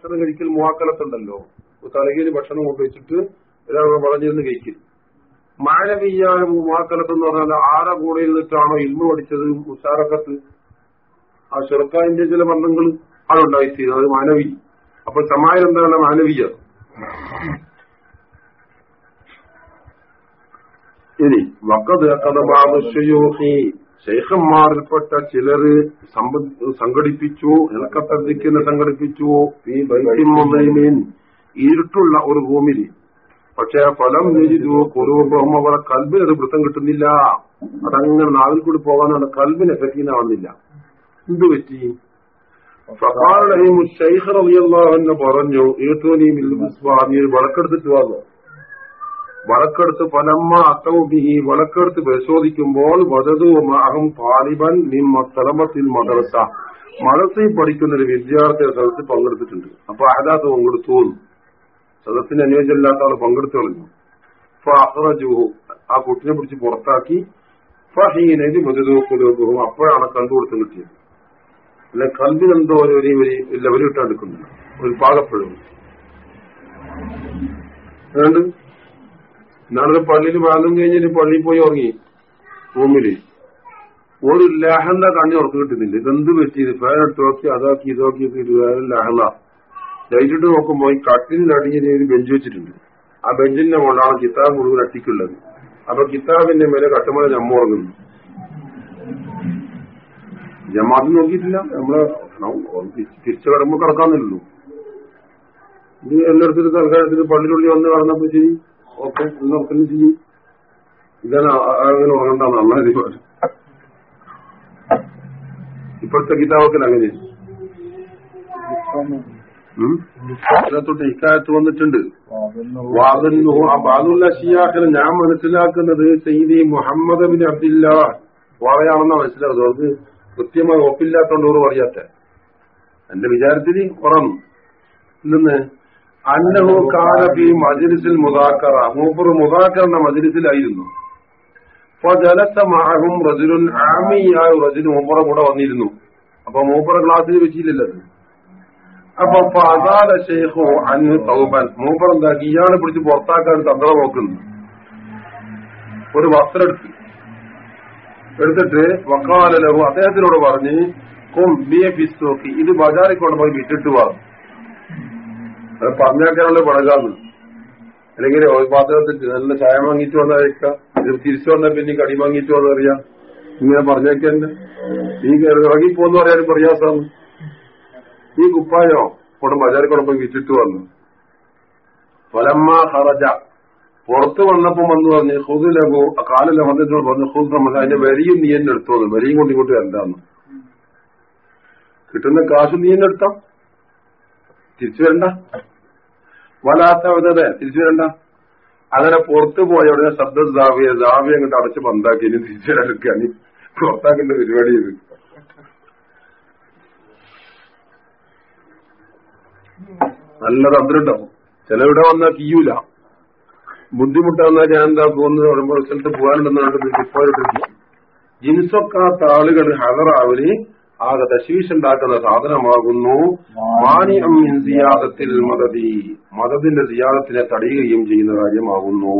ഭക്ഷണം കഴിക്കൽ മുവാക്കലത്തുണ്ടല്ലോ. തലകയിൽ ഭക്ഷണം കൊണ്ടുവച്ചിട്ട് ഒരാൾ വളഞ്ഞിരുന്ന് കഴിക്കും. മാനവീയായ മുഹാക്കലത്ത് എന്ന് പറഞ്ഞാൽ ആരെ കൂടെ ഇരുന്നിട്ടാണോ ഇന്ന് പഠിച്ചത് മുഷാറക്കത്ത് ആ ഷെർക്കാന്റെ ചില ബന്ധങ്ങൾ അതുണ്ടായിത്തീരുന്നത് അത് മാനവി. അപ്പൊ സമായം എന്താണ് മാനവീയ? ഇനി വക്കത് കഥബാദുഷയൂഹി ശൈഖന്മാരിൽപ്പെട്ട ചിലര് സംഘടിപ്പിച്ചു ഇളക്കത്തതിക്കുന്ന സംഘടിപ്പിച്ചു ഈ ബൈത്തിമീൻ ഇരുട്ടുള്ള ഒരു റൂമിൽ പക്ഷെ ഫലം നെജിതു കുറുബ്രഹ്മ അവരെ കൽബിന് ഒരു വൃത്തം കിട്ടുന്നില്ല. അതങ്ങനെ നാവിൽ കൂടി പോകാനാണ് കൽബിന് എഫക്റ്റീനാവുന്നില്ല എന്ത് പറ്റി? ഷെയ്ഖ് റളിയല്ലാഹു പറഞ്ഞു ഏറ്റവും വിളക്കെടുത്തിട്ട് വന്നു വളക്കെടുത്ത് പലമ്മ അത്തൗബിഹി വളക്കെടുത്ത് പരിശോധിക്കുമ്പോൾ വധതുമാകും താലിബൻ നിമ്മ തലമത്തിൽ മദർസ. മദർസയിൽ പഠിക്കുന്ന ഒരു വിദ്യാർത്ഥിയുടെ സദസ്സിൽ പങ്കെടുത്തിട്ടുണ്ട്. അപ്പൊ അഹദാത്ത് പങ്കെടുത്തു. സദസ്സിന് അനുയോജ്യമില്ലാത്ത ആൾ പങ്കെടുത്തു കളഞ്ഞു. അപ്പൊ അഹ്റജുഹു ആ കുട്ടിനെ പിടിച്ച് പുറത്താക്കി. ഫഹീനത് മുതലൂക്കുലോകും അപ്പോഴാണ് കണ്ടുകൊടുത്ത് കിട്ടിയത്. അല്ലെ കല്ലിനെന്തോ ഒരു ഒരു ലെവൽ ഇട്ടെടുക്കുന്നില്ല ഒരു പാകപ്പെടും അതുകൊണ്ട് പള്ളിയിൽ വാദം കഴിഞ്ഞിട്ട് പള്ളിയിൽ പോയി ഉറങ്ങി. റൂമിൽ. ഒരു ലഹന്ത കണ്ണി ഉറക്കം കിട്ടുന്നില്ല. ഇതെന്ത് പറ്റിയത് ഫാൻ എടുത്ത് നോക്കി അതാക്കി ഇതാക്കി ഇത് വേറെ ലഹന്ത? ലൈറ്റിട്ട് നോക്കുമ്പോ ഈ കട്ടിലിനടിഞ്ഞ ഒരു ബെഞ്ച് വെച്ചിട്ടുണ്ട്. ആ ബെഞ്ചിന്റെ മുകളിലാണ് കിതാബ് മുഴുവൻ അട്ടിക്കുള്ളത്. അപ്പൊ കിതാബിന്റെ മേലെ കട്ടുമല ജമ്മ ഉറങ്ങുന്നു. ജമാഅത്ത് നോക്കിയിട്ടില്ല. നമ്മൾ തിരിച്ചു കടമ്പ് കിടക്കാന്നില്ലല്ലോ ഇത് എല്ലായിടത്തും തൽക്കാലത്തിന് പള്ളിനുള്ളിൽ വന്ന് കടന്നപ്പോ ശരി. ഓക്കെ നമുക്ക് ചെയ്യും. ഇതാണ് അങ്ങനെ ഉറങ്ങണ്ട നന്നായി തീരുമാനം ഇപ്പോഴത്തെ കിതാബൊക്കെ അങ്ങനെ. അതിനകത്തോട്ട് ഇക്കാലത്ത് വന്നിട്ടുണ്ട്. ബാദുല്ല ഷിയാഖിന് ഞാൻ മനസ്സിലാക്കുന്നത് ചെയ്തി മുഹമ്മദ് ബിൻ അബ്ദില്ല വാറയാണെന്നാ മനസ്സിലാക്കുന്നത് അത് കൃത്യമായി ഒപ്പില്ലാത്തോണ്ട് ഒരു പറയാത്ത. എന്റെ വിചാരത്തിൽ ഉറന്നു ഇന്ന് അന്നഹു കാലബി മജിലിസിൽ മുതാക്കറ മൂപ്പർ മുതാക്കറിന്റെ മജിലിസിലായിരുന്നു. ജലത്ത മഹും റജുലുൻ ആമിയായ റജുൽ മൂപ്പറ കൂടെ വന്നിരുന്നു. അപ്പൊ മൂപ്പറ ക്ലാസ്സിൽ വെച്ചില്ലല്ലോ അപ്പൊ അതാല ഷെയ്ഖോ അന്ന് തൗബൻ. മൂപ്പർ എന്താക്കി ഇയാളെ പിടിച്ച് പുറത്താക്കാൻ തന്ത്രം നോക്കുന്നു. ഒരു വസ്ത്രം എടുത്തു. എടുത്തിട്ട് വക്കാലലഹു അദ്ദേഹത്തിനോട് പറഞ്ഞ് കൊം ബി എ നോക്കി ഇത് ബജാറിൽ കൊണ്ടുപോയി വിട്ടിട്ട് പറഞ്ഞു അത് പറഞ്ഞാക്കാനുള്ള പടകാന്ന് അല്ലെങ്കിൽ പാത്രത്തിൽ നല്ല ചായ വാങ്ങിച്ചു ഇത് തിരിച്ചു വന്നാൽ പിന്നെ കടി വാങ്ങിച്ചു വന്നറിയാം ഇങ്ങനെ പറഞ്ഞേക്കന്നെ ഈ ഇറങ്ങിപ്പോന്ന് പറയാനും പ്രയാസമാണ്. ഈ കുപ്പായോ? കൊണ്ട് ബജാറിൽ കൊണ്ടുപോയി വിറ്റിട്ട് വന്നു. ഫലമ്മ ഹറജ. പുറത്ത് വന്നപ്പോ വന്ന് പറഞ്ഞ് ഹുദുലഹു കാലിലെ വന്നിട്ട് പറഞ്ഞു ഹുദ് അതിന്റെ വരിയും നീ എന്നെ എടുത്തോന്ന് വരിയും കൊണ്ട് ഇങ്ങോട്ട് വരണ്ടാന്ന്. കിട്ടുന്ന കാശ് നീ എന്നെ എടുത്താ? തിരിച്ചു വരണ്ട. വലാത്ത വിധത തിരിച്ചു വരണ്ട. അങ്ങനെ പുറത്തു പോയ ഉടനെ ശബ്ദ ദാവിയ ദാവിയ അങ്ങോട്ട് അടച്ച് ബന്ധാക്കി ഇനി തിരിച്ചു വരാൻ പുറത്താക്കേണ്ട പരിപാടി ഇത്. നല്ല തന്ത്രുണ്ടാവും ചിലവിടെ വന്നാൽ കീയൂല ബുദ്ധിമുട്ടാവുന്ന ഞാൻ എന്താ പോകുന്നത്? പറയുമ്പോൾ സ്ഥലത്ത് പോകാനുണ്ടെന്നാണ് ഇപ്പോഴത്തെ ജിൻസൊക്കാത്ത ആളുകൾ ഹലറാവലി ആകെ തശീഷുണ്ടാക്കുന്ന സാധനമാകുന്നു മാനിയം സിയാദത്തിൽ മദതി മതത്തിന്റെ സിയാദത്തിനെ തടയുകയും ചെയ്യുന്ന കാര്യമാകുന്നു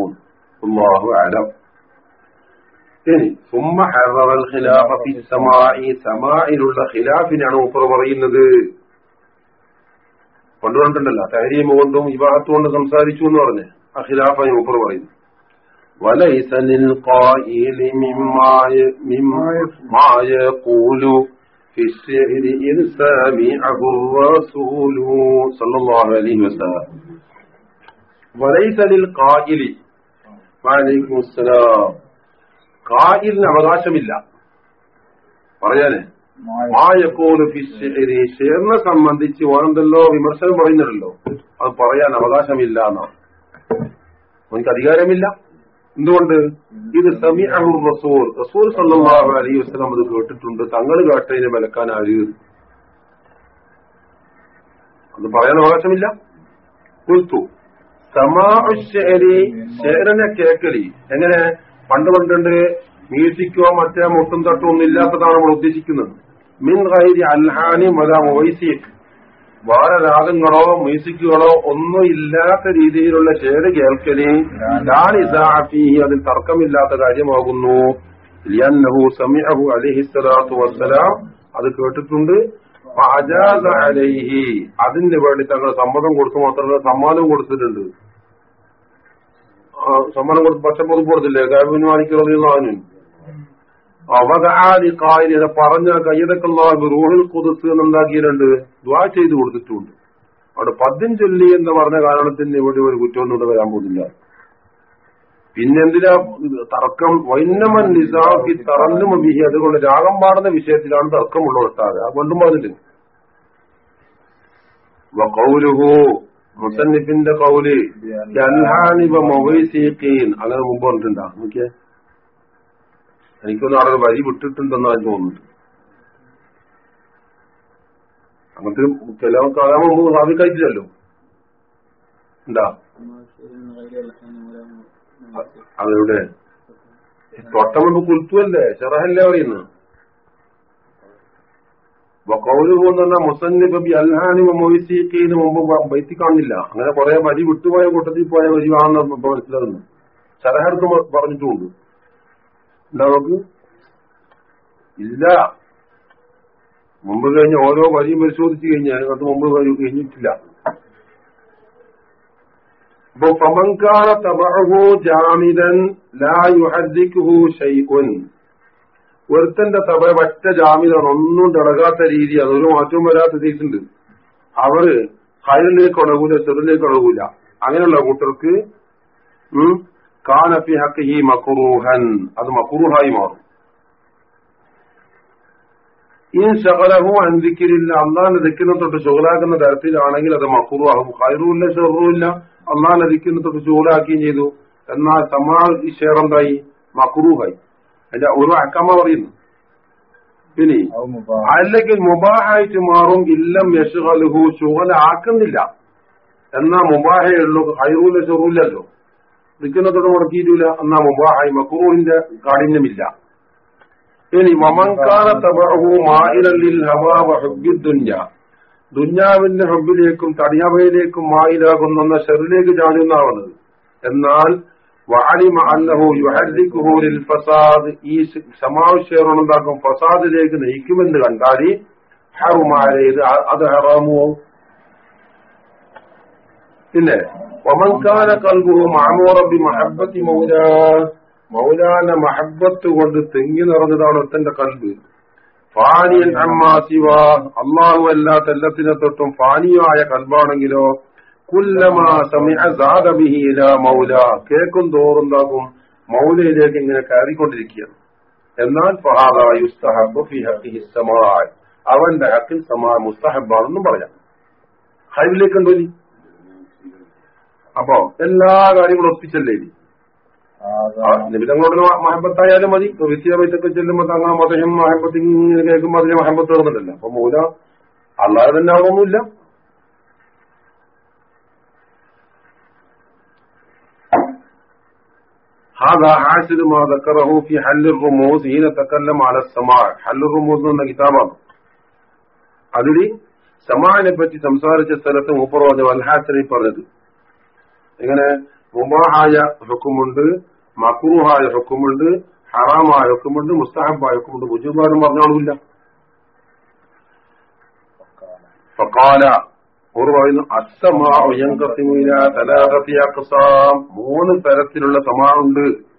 അള്ളാഹു അലം ഇനി സുമ്മ ഹററൽ ഖിലാഫ ഫി സമാഇ സമാഇലുള്ള ഖിലാഫിനാണ് ഉപ്പർ പറയുന്നത് കൊണ്ടുവന്നിട്ടുണ്ടല്ലോ തഹരീമ കൊണ്ടും വിവാഹത്ത് കൊണ്ട് സംസാരിച്ചു എന്ന് പറഞ്ഞ് ആ ഖിലാഫായി ഉപ്പർ പറയുന്നു وليس للقائل مما مما يقول في الشعر അവകാശമില്ല പറയാനേ? മായക്കോൽ സംബന്ധിച്ച് ഓരോന്തല്ലോ വിമർശനം പറയുന്നുണ്ടല്ലോ അത് പറയാൻ അവകാശമില്ല എന്നാണ്. അവനിക്ക് അധികാരമില്ല. എന്തുകൊണ്ട്? ഇത് സമി അഹു റസൂൽ. റസൂൽ സല്ലാഹു അലൈഹി വസ്ലം അത് കേട്ടിട്ടുണ്ട്. തങ്ങൾ കേട്ടതിനെ വിലക്കാൻ ആരും? അത് പറയാൻ അവകാശമില്ല. കുൽത്തു. സമാരി ശേരനെ കേക്കലി എങ്ങനെ? പണ്ട് പണ്ടുണ്ട് മ്യൂസിക്കോ മറ്റേ മുട്ടും തട്ടും ഒന്നും ഇല്ലാത്തതാണ് നമ്മൾ ഉദ്ദേശിക്കുന്നത്. മിൻ ഗൈരി അൽഹാനി മല വോയിസിയക്ക് വേറെ രാഗങ്ങളോ മ്യൂസിക്കുകളോ ഒന്നും ഇല്ലാത്ത രീതിയിലുള്ള കേൾക്കലി. കേൾക്കൽ ലാനിസാഫി അതിൽ തർക്കമില്ലാത്ത കാര്യമാകുന്നു. ലിയന്നഹു വസ്സലാം. അത് കേട്ടിട്ടുണ്ട്. അലൈഹി. അതിന് വേണ്ടി തങ്ങൾ സമ്മതം കൊടുത്തു മാത്രമല്ല സമ്മാനം കൊടുത്തിട്ടുണ്ട്. സമ്മാനം കൊടുത്ത് പച്ചപ്പുറത്ത് കൊടുത്തില്ലേ കാബിന് മാണിക്കുള്ളതിന് കാര്യം പറഞ്ഞ കയ്യതക്കുള്ള റൂഹിൽ കൊതുത്ത് എന്നുണ്ടാക്കിയിട്ടുണ്ട്. ദ്വാ ചെയ്തു കൊടുത്തിട്ടുണ്ട്. അവിടെ പദ്യം ചൊല്ലി എന്ന് പറഞ്ഞ കാരണത്തിന് ഇവിടെ ഒരു കുറ്റമൊന്നും വരാൻ പോകുന്നില്ല. പിന്നെന്തിനാ തർക്കം? വൈന്നമൻ നിസാഫി തറന്നും ബിഹി അതുകൊണ്ട് രാഗം പാടുന്ന വിഷയത്തിലാണ് തർക്കമുള്ള ഒട്ടാകെ ആ കൊണ്ടും പറഞ്ഞിട്ട് കൗലുഹു മുസന്നിഫിന്റെ കൗൽ അങ്ങനെ മുമ്പ് പറഞ്ഞിട്ടുണ്ടാ. നോക്കിയേ. എനിക്കൊന്നും അവിടെ വഴി വിട്ടിട്ടുണ്ടെന്നാണ് തോന്നുന്നത് അങ്ങനത്തെ ചില കാലം മുമ്പ് സ്ഥാപിക്കായിട്ടില്ലല്ലോ എന്താ? അതെവിടെ? തൊട്ടം മുമ്പ് കുൽത്തുവല്ലേ? ചെറഹല്ലേ പറയുന്നു. കൗൽ പോകുന്ന മുസന്നിഫ് ബി അൽഹാനി മൊയ്സീഖീന് മുമ്പ് ബൈത്തി കാണില്ല അങ്ങനെ കുറെ വരി വിട്ടുപോയ കൂട്ടത്തിൽ പോയ വരി ആണെന്ന് ഇപ്പൊ മനസ്സിലാകുന്നു. ചെറഹർക്ക് പറഞ്ഞിട്ടുമുണ്ട് നോക്ക്? ഇല്ല. മുമ്പ് കഴിഞ്ഞ ഓരോ വരിയും പരിശോധിച്ചു കഴിഞ്ഞാൽ അത് മുമ്പ് വരി കഴിഞ്ഞിട്ടില്ല. അപ്പൊ ഫമങ്കാന തബഹു ജാമിദൻ ലാ യുഹദ്ദിഖുഹു ഷൈഉൻ ഒരുത്തന്റെ തബ ഒറ്റ ജാമിതാണ് ഒന്നും തിളകാത്ത രീതി. അതൊരു മാറ്റവും വരാത്ത രീതിയുണ്ട്. അവർ ഹൈറിലേക്ക് ഉണകൂല ചെറിലേക്ക് ഉണകൂല അങ്ങനെയുള്ള കൂട്ടർക്ക് കാനഫി ഹക്ക് ഈ മക്കുറൂഹൻ അത് മക്കുറൂഹായി മാറും. ഈ ശകലഹു അന്തിക്കിരില്ല അള്ളാന്റെ ദിക്കിനെ തൊട്ട് ചുവലാക്കുന്ന തരത്തിലാണെങ്കിൽ അത് മക്കുറുവാകും ഹൈറുമില്ല ഷെറുമില്ല അള്ളാന്റെ ദിക്കിനെ തൊട്ട് ചുവലാക്കുകയും ചെയ്തു. എന്നാൽ തമാ ഈ ഷെയർ എന്തായി? മക്കുറൂഹായി അതിന്റെ ഒരു അക്കമ്മ പറയുന്നു. പിന്നെ അല്ലെങ്കിൽ മുബാഹായിട്ട് മാറും. ഇല്ലം യശുഹലുഹു ചുവലാക്കുന്നില്ല എന്നാ മുബാഹയുള്ളൂ ഹൈറൂല ഷെറൂലല്ലോ ദിക്കിനത്തോട് മുടക്കിയിട്ടില്ല എന്നാ മുബാഹായി മക്കൂറിന്റെ കാഠിന്യമില്ല. ഇനി മമങ്കാല തബഹു മായിലല്ലിൽ ഹവാ വഹബ്ബി ദുന്യ. ദുന്യാവിന്റെ ഹബ്ബിലേക്കും തടിയവയിലേക്കും മായിലാകുന്ന ഷെറിലേക്ക് ചാടുന്നതാണ് എന്നാൽ വഅലിമ അന്നഹു യുഹദ്ദിഖുഹു ലിൽ ഫസാദ്. ഈ സമാവശ്യറുണ്ടാക്കും ഫസാദിലേക്ക് നയിക്കുമെന്ന് കണ്ടാൽ ഹറുമാരേത് അത് ഹറാമോ? പിന്നെ വമൻകാന കൽബുഹു മാമോറബി മഹബത്തി മൗലാ മൗലാന മഹബത്ത് കൊണ്ട് തെങ്ങി നിറഞ്ഞതാണ് ഒത്തന്റെ കൽബ്. ഫാനിയൻ അമ്മാസിവ അള്ളാഹു അല്ലാത്ത എല്ലാത്തിനെ തൊട്ടും ഫാനിയായ കൽബാണെങ്കിലോ മൗല. കേക്കും തോറുണ്ടാകും മൗലയിലേക്ക് ഇങ്ങനെ കയറിക്കൊണ്ടിരിക്കുകയാണ്. എന്നാൽ അവന്റെ ഹക്കിൽ സമാ മുസ്തഹബാണെന്നും പറയാം. ഹൈവിലേക്ക് ഉണ്ടോ? അപ്പോ എല്ലാ കാര്യങ്ങളും ഒപ്പിച്ചല്ലേ ഇനി? നിമിതങ്ങളോട് മഹബത്തായാലും മതി ഇപ്പൊ വിദ്യാഭ്യാസമൊക്കെ ചെല്ലുമ്പോ തങ്ങാ മതയും മഹബത്ത് ഇങ്ങനെ കേൾക്കുമ്പോ അതിന് മഹബത്ത് വരുന്നുണ്ടല്ലോ അപ്പൊ മൂല അല്ലാതെ തന്നെ ആവണമെന്നില്ല هذا حاصل ما ذكره في حل الرموز حين تكلم على السماع حل الرموز എന്ന കിതാബാണ് അതിൽ സമാനെ പറ്റി സംസാരിച്ച സ്ഥലത്ത് മൂപ്പർ പറഞ്ഞ വൽഹാസനി പറഞ്ഞത് ഇങ്ങനെ മുബാഹായ ഹുക്കുമുണ്ട് മക്രൂഹായ ഹുക്കുമുണ്ട് ഹറാമായ ഹുക്കുമുണ്ട് മുസ്താഹബായ ഹുക്കുമുണ്ട്. ബുജുബാരും പറഞ്ഞോളൂല്ല ഫക്കാല ഒരു പറയുന്നു അസമാസം മൂന്ന് തരത്തിലുള്ള സമാവുണ്ട്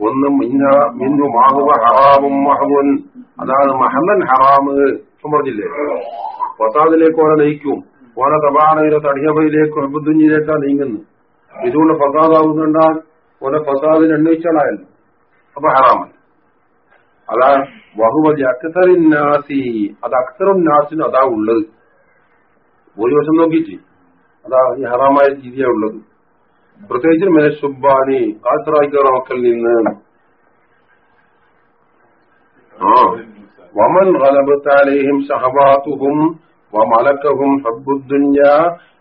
ഒന്ന് മിന്ന മിന്നു മാഹുവ ഹറാമും മഹവൻ അതാണ് മഹമൻ ഹറാമ്. പറഞ്ഞില്ലേ? ഫസാദിലേക്ക് ഓരോ നയിക്കും. ഓരോ തബാണയിലോ തടിയബയിലേക്കോ ഹബുദ്ദുഞ്ഞിലേക്കാ നീങ്ങുന്നു ഇതുകൊണ്ട് ഫസാദാവുന്നുണ്ടാൽ ഓരോ ഫസാദിന് എണ്ണയിച്ചാളായല്ലോ അപ്പൊ ഹറാമല്ല? അതാ വഹുവലി അക്സറിൻ നാസി. അത് അക്സറും നാസിനും അതാ ഉള്ളത്. ഭൂരിപക്ഷം നോക്കിച്ച് അതാ ഈ ഹറാമായ രീതിയാണ് ഉള്ളത്. പ്രത്യേകിച്ച് മേശുബാനി കാൽത്തറായിക്കാർ മക്കൾ നിന്ന്. വമൻ ഖലബത്താലേഹിം ഷഹബാത്തുഹും വമലക്കഹും വ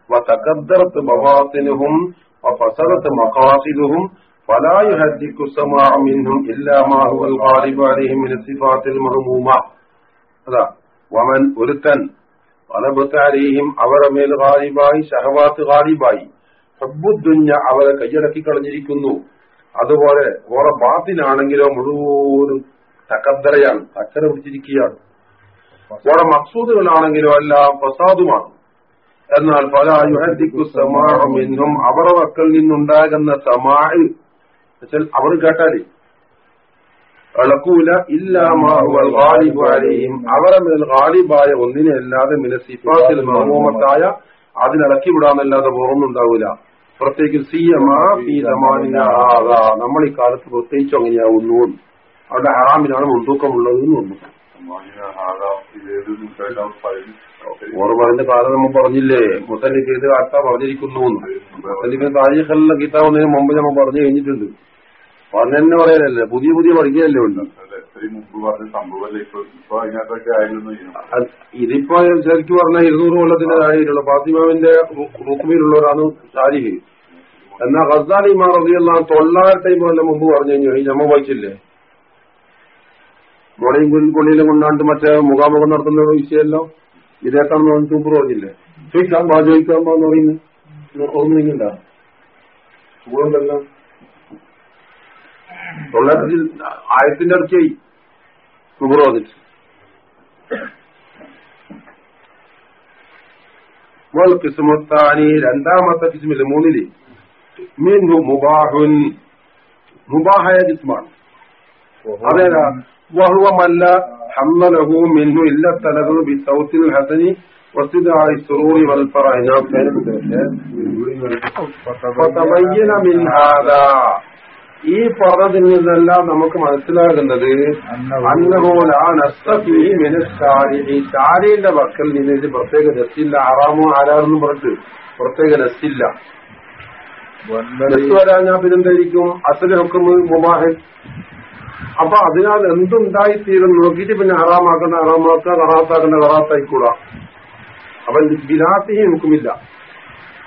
വതഖദ്ദറത്ത് ബവാത്തിനുഹും وتكدرت بواطنهم وفسرت مقاصدهم فلا يهدك السماع منهم إلا ما هو الغالب عليهم من الصفات المهمومة അതാ വമൻ ഒരുത്തൻ വലബത്താരെയും അവരെ മേൽ ഹാരിബായി ഷഹവാത്ത് ഹാരിബായി ഹബ്ബുദ്ദുഞ്ഞ അവരെ കൈയടക്കി കളഞ്ഞിരിക്കുന്നു അതുപോലെ ഓറെ ബാത്തിനാണെങ്കിലോ മുഴുവനും തക്കദ്ധരയാണ് തക്കര പിടിച്ചിരിക്കുകയാണ് ഓറെ മക്സൂദുകളാണെങ്കിലോ എല്ലാം പ്രസാദുമാണ് എന്നാൽ പല യുഹദിക്കു സമാഹമെന്നും അവരുടെ മക്കൾ നിന്നുണ്ടാകുന്ന സമാഹ് അവർ കേട്ടാലേ ഇളക്കൂല ഇല്ലാമാലിബാലെയും അവരെ മേൽ ഗാലിബായ ഒന്നിനെ അല്ലാതെ മിന സിഫാത്തിൽ മഹമൂമത്തായ അതിനിളക്കി വിടാന്നല്ലാതെ പുറന്നുണ്ടാവൂല പ്രത്യേകിച്ച് സിയമാ ഫീ നമ്മൾ ഈ കാലത്ത് പ്രത്യേകിച്ച് അങ്ങനെയാവുന്നു. അവിടെ ഹറാമിനാണ് മുൻതൂക്കമുള്ളത് എന്ന് തോന്നുന്നു ഓർമ്മന്റെ കാലം നമ്മൾ പറഞ്ഞില്ലേ? മുത്തലിക്ക് ഇത് കാലത്താ പറഞ്ഞിരിക്കുന്നു മുത്തലിക്കിന് താജിഖലിന്റെ കിതാബ് ഒന്നിന് മുമ്പ് നമ്മൾ പറഞ്ഞു കഴിഞ്ഞിട്ടുണ്ട്. പറഞ്ഞെന്നെ പറയാനല്ലേ പുതിയ പുതിയ പഠിക്കുകയല്ലേ ഉണ്ട് ഇതിപ്പോ ശരിക്കും പറഞ്ഞ ഇരുന്നൂറ് കൊല്ലത്തിന്റെ താഴെയുള്ള ഫാത്തിമാവിന്റെ റുക്കുമിലുള്ളവരാണ് ഷാരിഹ് എന്നാ ഖസാലി മാറിയുള്ള തൊള്ളായിരം ടൈം കൊല്ലം മുമ്പ് പറഞ്ഞു കഴിഞ്ഞു. ഈ നമ്മ വായിച്ചില്ലേ? മോളയും കൊള്ളിയിലും കൊണ്ടാണ്ട് മറ്റേ മുഖാമുഖം നടത്തുന്ന വിഷയമല്ലോ. ഇതേക്കാണെന്ന് സൂപ്പർ പറഞ്ഞില്ലേ? ചോദിക്കാം പറയുന്നു. ഓർമ്മിക്കണ്ട സുഖമുണ്ടല്ലോ തൊള്ളായിരത്തി ആയിരത്തിന്റെ അടുത്തായി സൂപ്പർ വന്നിട്ട് കിസ്മുത്താനി രണ്ടാമത്തെ കിസ്മിൽ മൂന്നിൽ മീൻഹു മുബാഹുൻ. മുബാഹായ കിസ്മാണ്. അതേതാ വഹുവമല്ല ഹമ്മലഹു മിൻഹു ഇല്ല തലഹു ബി സൗത്തിൽ وصدع السرور والفرح ഫതബയ്യന മിൻ ഹാദാ. ഈ പറഞ്ഞതിൽ നിന്നെല്ലാം നമുക്ക് മനസ്സിലാകുന്നത് ഷാരിന്റെ വക്കൽ നിന്ന് ഇത് പ്രത്യേക രസില്ല ആറാമോ ആരാറെന്നും പറഞ്ഞിട്ട് പ്രത്യേക രസില്ല രസ് വരാൻ ഞാൻ പിന്നെന്തായിരിക്കും? അസലൊക്കെ മുബാഹൻ അപ്പൊ അതിനാൽ എന്തുണ്ടായിത്തീരും നോക്കിയിട്ട് പിന്നെ ഹറാമാക്കുന്ന ഹറാമാക്കുക കറാത്താക്കുന്ന കറാത്തായിക്കൂടാ അപ്പൊ ബിലാത്തിഹി നോക്കുമില്ല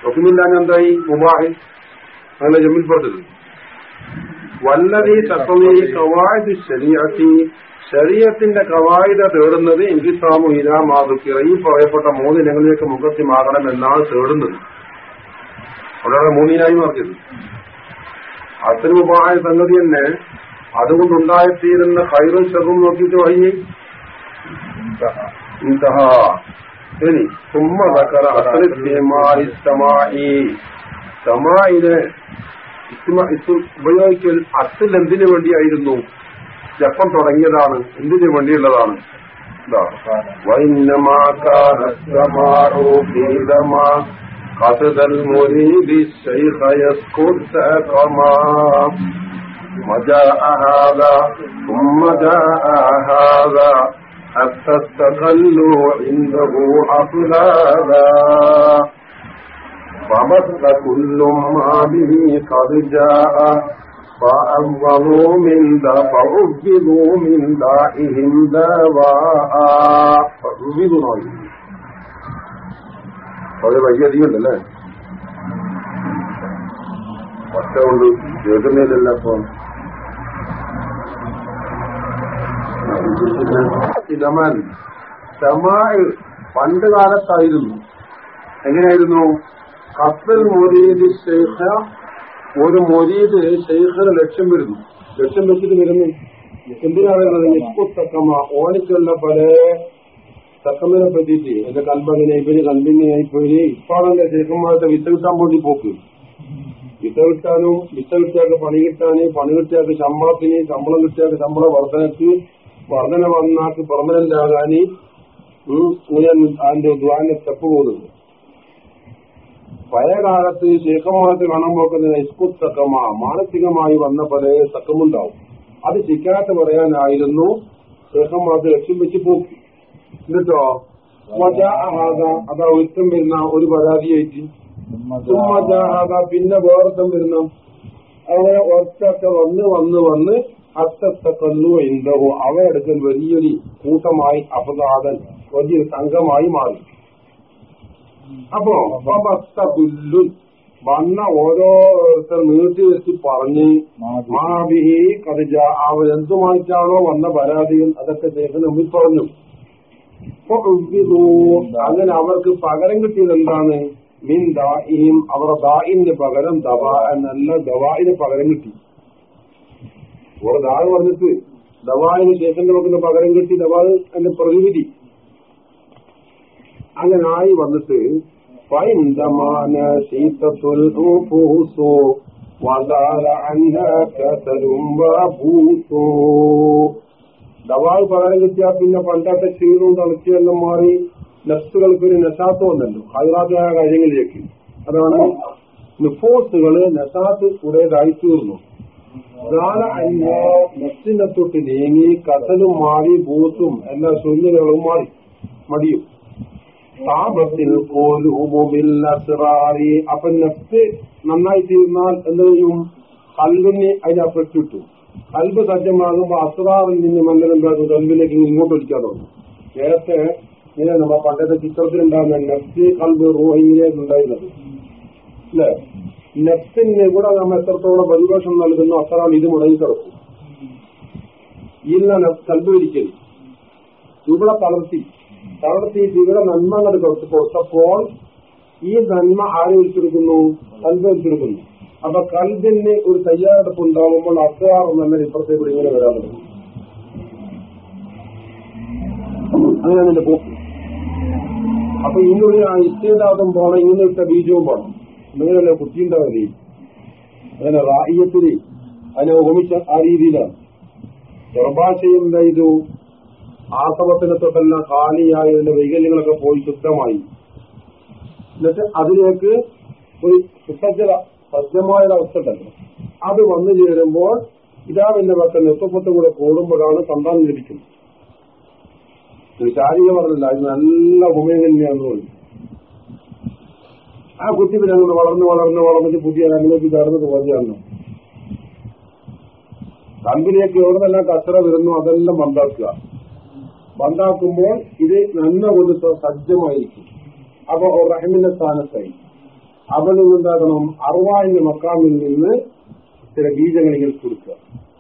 നോക്കുന്നില്ല എന്തായി? മുബാഹി. അങ്ങനെ ജമ്മിൽപ്പെട്ടത് വല്ലതീ തത്വമീ കവായത് ശരിയാക്കി ശരീരത്തിന്റെ കവായത തേടുന്നത് ഇൻകിസാമു ഇലാ മാതുക്കിറ ഈ പറയപ്പെട്ട മൂന്ന് ഇനങ്ങളിലേക്ക് മുഖത്തിമാകണം എന്നാണ് തേടുന്നത്. അവിടെ മൂന്നിനായി പറഞ്ഞത് അത്ര ഉപായ സംഗതി തന്നെ അതുകൊണ്ടുണ്ടായിത്തീരുന്ന കൈറും ചെറും നോക്കിയിട്ട് വൈ ഇനി സുമ്മതക്കറ അസലിമായി സമായിനെ ഉപയോഗിക്കൽ അത്തിൽ എന്തിനു വേണ്ടിയായിരുന്നു? ജപ്പം തുടങ്ങിയതാണ് എന്തിനു വേണ്ടിയുള്ളതാണ്? ഖസദൽ ശൈഖ ثم جاء هذا ثم جاء هذا. حتى استقلوا عنده أطلالا فبث كل ما به قد جاء. فأظلوا من ذا فأفضلوا من دائهم دواء. فأفضلوا طيب أيها دي ولا لا؟ കൊണ്ട് കേൾക്കുന്നില്ലല്ല അപ്പൊ ഇതമൻ. സമാഴ് പണ്ട് കാലത്തായിരുന്നു. എങ്ങനെയായിരുന്നു? കപ്പൽ മൊരീദ് ഷെയ്ഖ ഒരു മൊരീദ് ഷെയ്ഖിന് ലക്ഷ്യം വരുന്നു. ലക്ഷ്യം വെച്ചിട്ട് വരുന്നു. എന്തിനാ വരുന്നത് നിസ്കുത്തക്കമ ഓനിക്കുള്ള പല തക്കമിനെ പറ്റിയിട്ട്. എന്റെ കൺപങ്ങനെ ഇവർ കൽബിങ്ങനെയായി പോയി ഇപ്പാണെന്റെ ശേഖന്മാരുടെ വിത്ത് കിട്ടാൻ വേണ്ടി പോക്ക്. വിത്ത കിട്ടിയാൽ പണി കിട്ടാന് പണി കിട്ടിയാക്ക് ശമ്പളത്തിന് ശമ്പളം കിട്ടിയാക്ക് ശമ്പള വർധനക്ക് വർധന വന്നാക്ക് പെർമനന്റ് ആകാന് അതിന്റെ ദ്വാന്റെ സ്റ്റെപ്പ് പോകുന്നുണ്ട് പഴയ കാലത്ത് കാണാൻ പോക്കുന്ന ഇസ്കുത്തക്കമ മാനസികമായി വന്ന പല തക്കമുണ്ടാവും അത് ശിക്കാത്ത പറയാനായിരുന്നു ശേഖമാനത്ത് ലക്ഷ്യം വെച്ച് പോക്കി. എന്നിട്ടോ? അതാ ഒരുത്തം വരുന്ന ഒരു പരാതിയായിട്ട് പിന്നെ വേർത്തം വരുന്ന. അങ്ങനെ ഒറ്റൊക്കെ വന്ന് വന്ന് വന്ന് അത്തത്തെ കണ്ണു എന്തോ അവരെടുക്കൽ വലിയൊരു കൂട്ടമായി അപനാഥൻ വലിയൊരു സംഘമായി മാറി. അപ്പോ പുല്ലുൻ വന്ന ഓരോരുത്തർ നീട്ടി വെച്ച് പറഞ്ഞ് മാവിഹി കഥജ അവരെന്തുമായിട്ടാണോ വന്ന പരാതികൾ അതൊക്കെ ദേഹം നമ്മൾ പറഞ്ഞു. അങ്ങനെ അവർക്ക് പകരം കിട്ടിയത് എന്താണ്? അവരുടെ ദാഇന്റെ പകരം ദവാ എന്നല്ല ദവായിന് പകരം കിട്ടി. ഓരോ ദാഹ് പറഞ്ഞിട്ട് ദവായിന് ശേഷം നോക്കുന്ന പകരം കിട്ടി ദവാ എന്റെ പ്രതിവിധി. അങ്ങനെ ആയി വന്നിട്ട് ദവാ പകരം കിട്ടിയാ പിന്നെ പണ്ടത്തെ ക്ഷീണവും തളിച്ചെല്ലാം മാറി നെഫ്സുകൾക്ക് ഒരു നെസാത്തോന്നല്ലോ ഹൈറാത്തായ കാര്യങ്ങളിലേക്ക്. അതാണ് നിഫോസുകൾ നെസാത്ത് ഉടേതായി തീർന്നു. നെസ്സിന്റെ തൊട്ട് നീങ്ങി കസലും മാറി ബൂത്തും എല്ലാ ശൂന്യതകളും മാറി. മടിയും. താപത്തിൽ പോലും അപ്പൊ നെഫ്റ്റ് നന്നായി തീർന്നാൽ എന്ത് ചെയ്യും? കൽവിനെ അതിനപ്പുറത്ത് കിട്ടും കൽബ് സജ്ജമാകുമ്പോ അസ്റാറിൽ നിന്ന് മന്ദിരം കൽബിലേക്ക് ഇങ്ങോട്ട് തുടങ്ങും. നേരത്തെ ഇങ്ങനെ നമ്മ പണ്ടത്തെ ചിത്രത്തിലുണ്ടാകുന്ന നെഫ്സ് കൽബ് റൂഹിങ്ങിലേക്ക് ഉണ്ടായിരുന്നത്. അല്ലെ? നെഫ്റ്റിന് കൂടെ നമ്മൾ എത്രത്തോളം പരിപോഷം നൽകുന്നു അത്രയാണ് ഇത് മുടങ്ങി കിടക്കും. ഇല്ല കൽബ് ഒരിക്കലും. ഇവിടെ തളർത്തി. തളർത്തിയിട്ട് ഇവിടെ നന്മകൾ കൊടുത്തപ്പോൾ ഈ നന്മ ആരോപിച്ചെടുക്കുന്നു കൽബ് വെച്ചെടുക്കുന്നു അപ്പൊ കൽബിന് ഒരു തയ്യാറെടുപ്പ് ഉണ്ടാകുമ്പോൾ അസ്വാർ നല്ല ഇപ്പുറത്തേക്ക് ഇങ്ങനെ തുടങ്ങും. അങ്ങനെയാണ് എന്റെ പോക്ക്. അപ്പൊ ഇന്നൊരു ഇഷ്ടേതാദം പോണം ഇങ്ങനെ ഇട്ട ബീജവും പോണം അങ്ങനെയല്ല കുട്ടിയുണ്ടാവില്ലേ അങ്ങനെ റാഹിയത്തിന് അതിനെ ഉപമിച്ച ആ രീതിയിലാണ്. ഗർഭാശയം ചെയ്തു ആസവത്തിനെ തൊട്ടെല്ലാം കാലിയായി അതിന്റെ വൈകല്യങ്ങളൊക്കെ പോയി ശുദ്ധമായി. എന്നിട്ട് അതിലേക്ക് ഒരു സുസജ്ജത സജ്ജമായ അവസ്ഥ ഉണ്ടല്ലോ. അത് വന്നു ചേരുമ്പോൾ ഇതാവിന്റെ പക്കൽ നെത്തപ്പത്തും കൂടെ കൂടുമ്പോഴാണ് സന്താനം ലഭിക്കുന്നത്. ശാരീരിക പറഞ്ഞില്ല അത് നല്ല ഉപമയം തന്നെയാണെന്ന് പറഞ്ഞു ആ കുട്ടി പിന്നെ അങ്ങനെ വളർന്ന് വളർന്ന് വളർന്നിട്ട് പുതിയ രംഗിലേക്ക് കയറുന്നത് പോലെയാണ് കമ്പനിയൊക്കെ എവിടുന്നെല്ലാം കച്ചറ വരുന്നു അതെല്ലാം ബന്ധാക്കുക ബന്ധാക്കുമ്പോൾ ഇത് നന്മ കൊണ്ട് സജ്ജമായിരിക്കും. അപ്പൊ റഹമിന്റെ സ്ഥാനത്തായി. അവന് ഉണ്ടാകണം അറുവായിന്റെ മക്കാമിൽ നിന്ന് ചില ഇങ്ങനെ കൊടുക്കുക.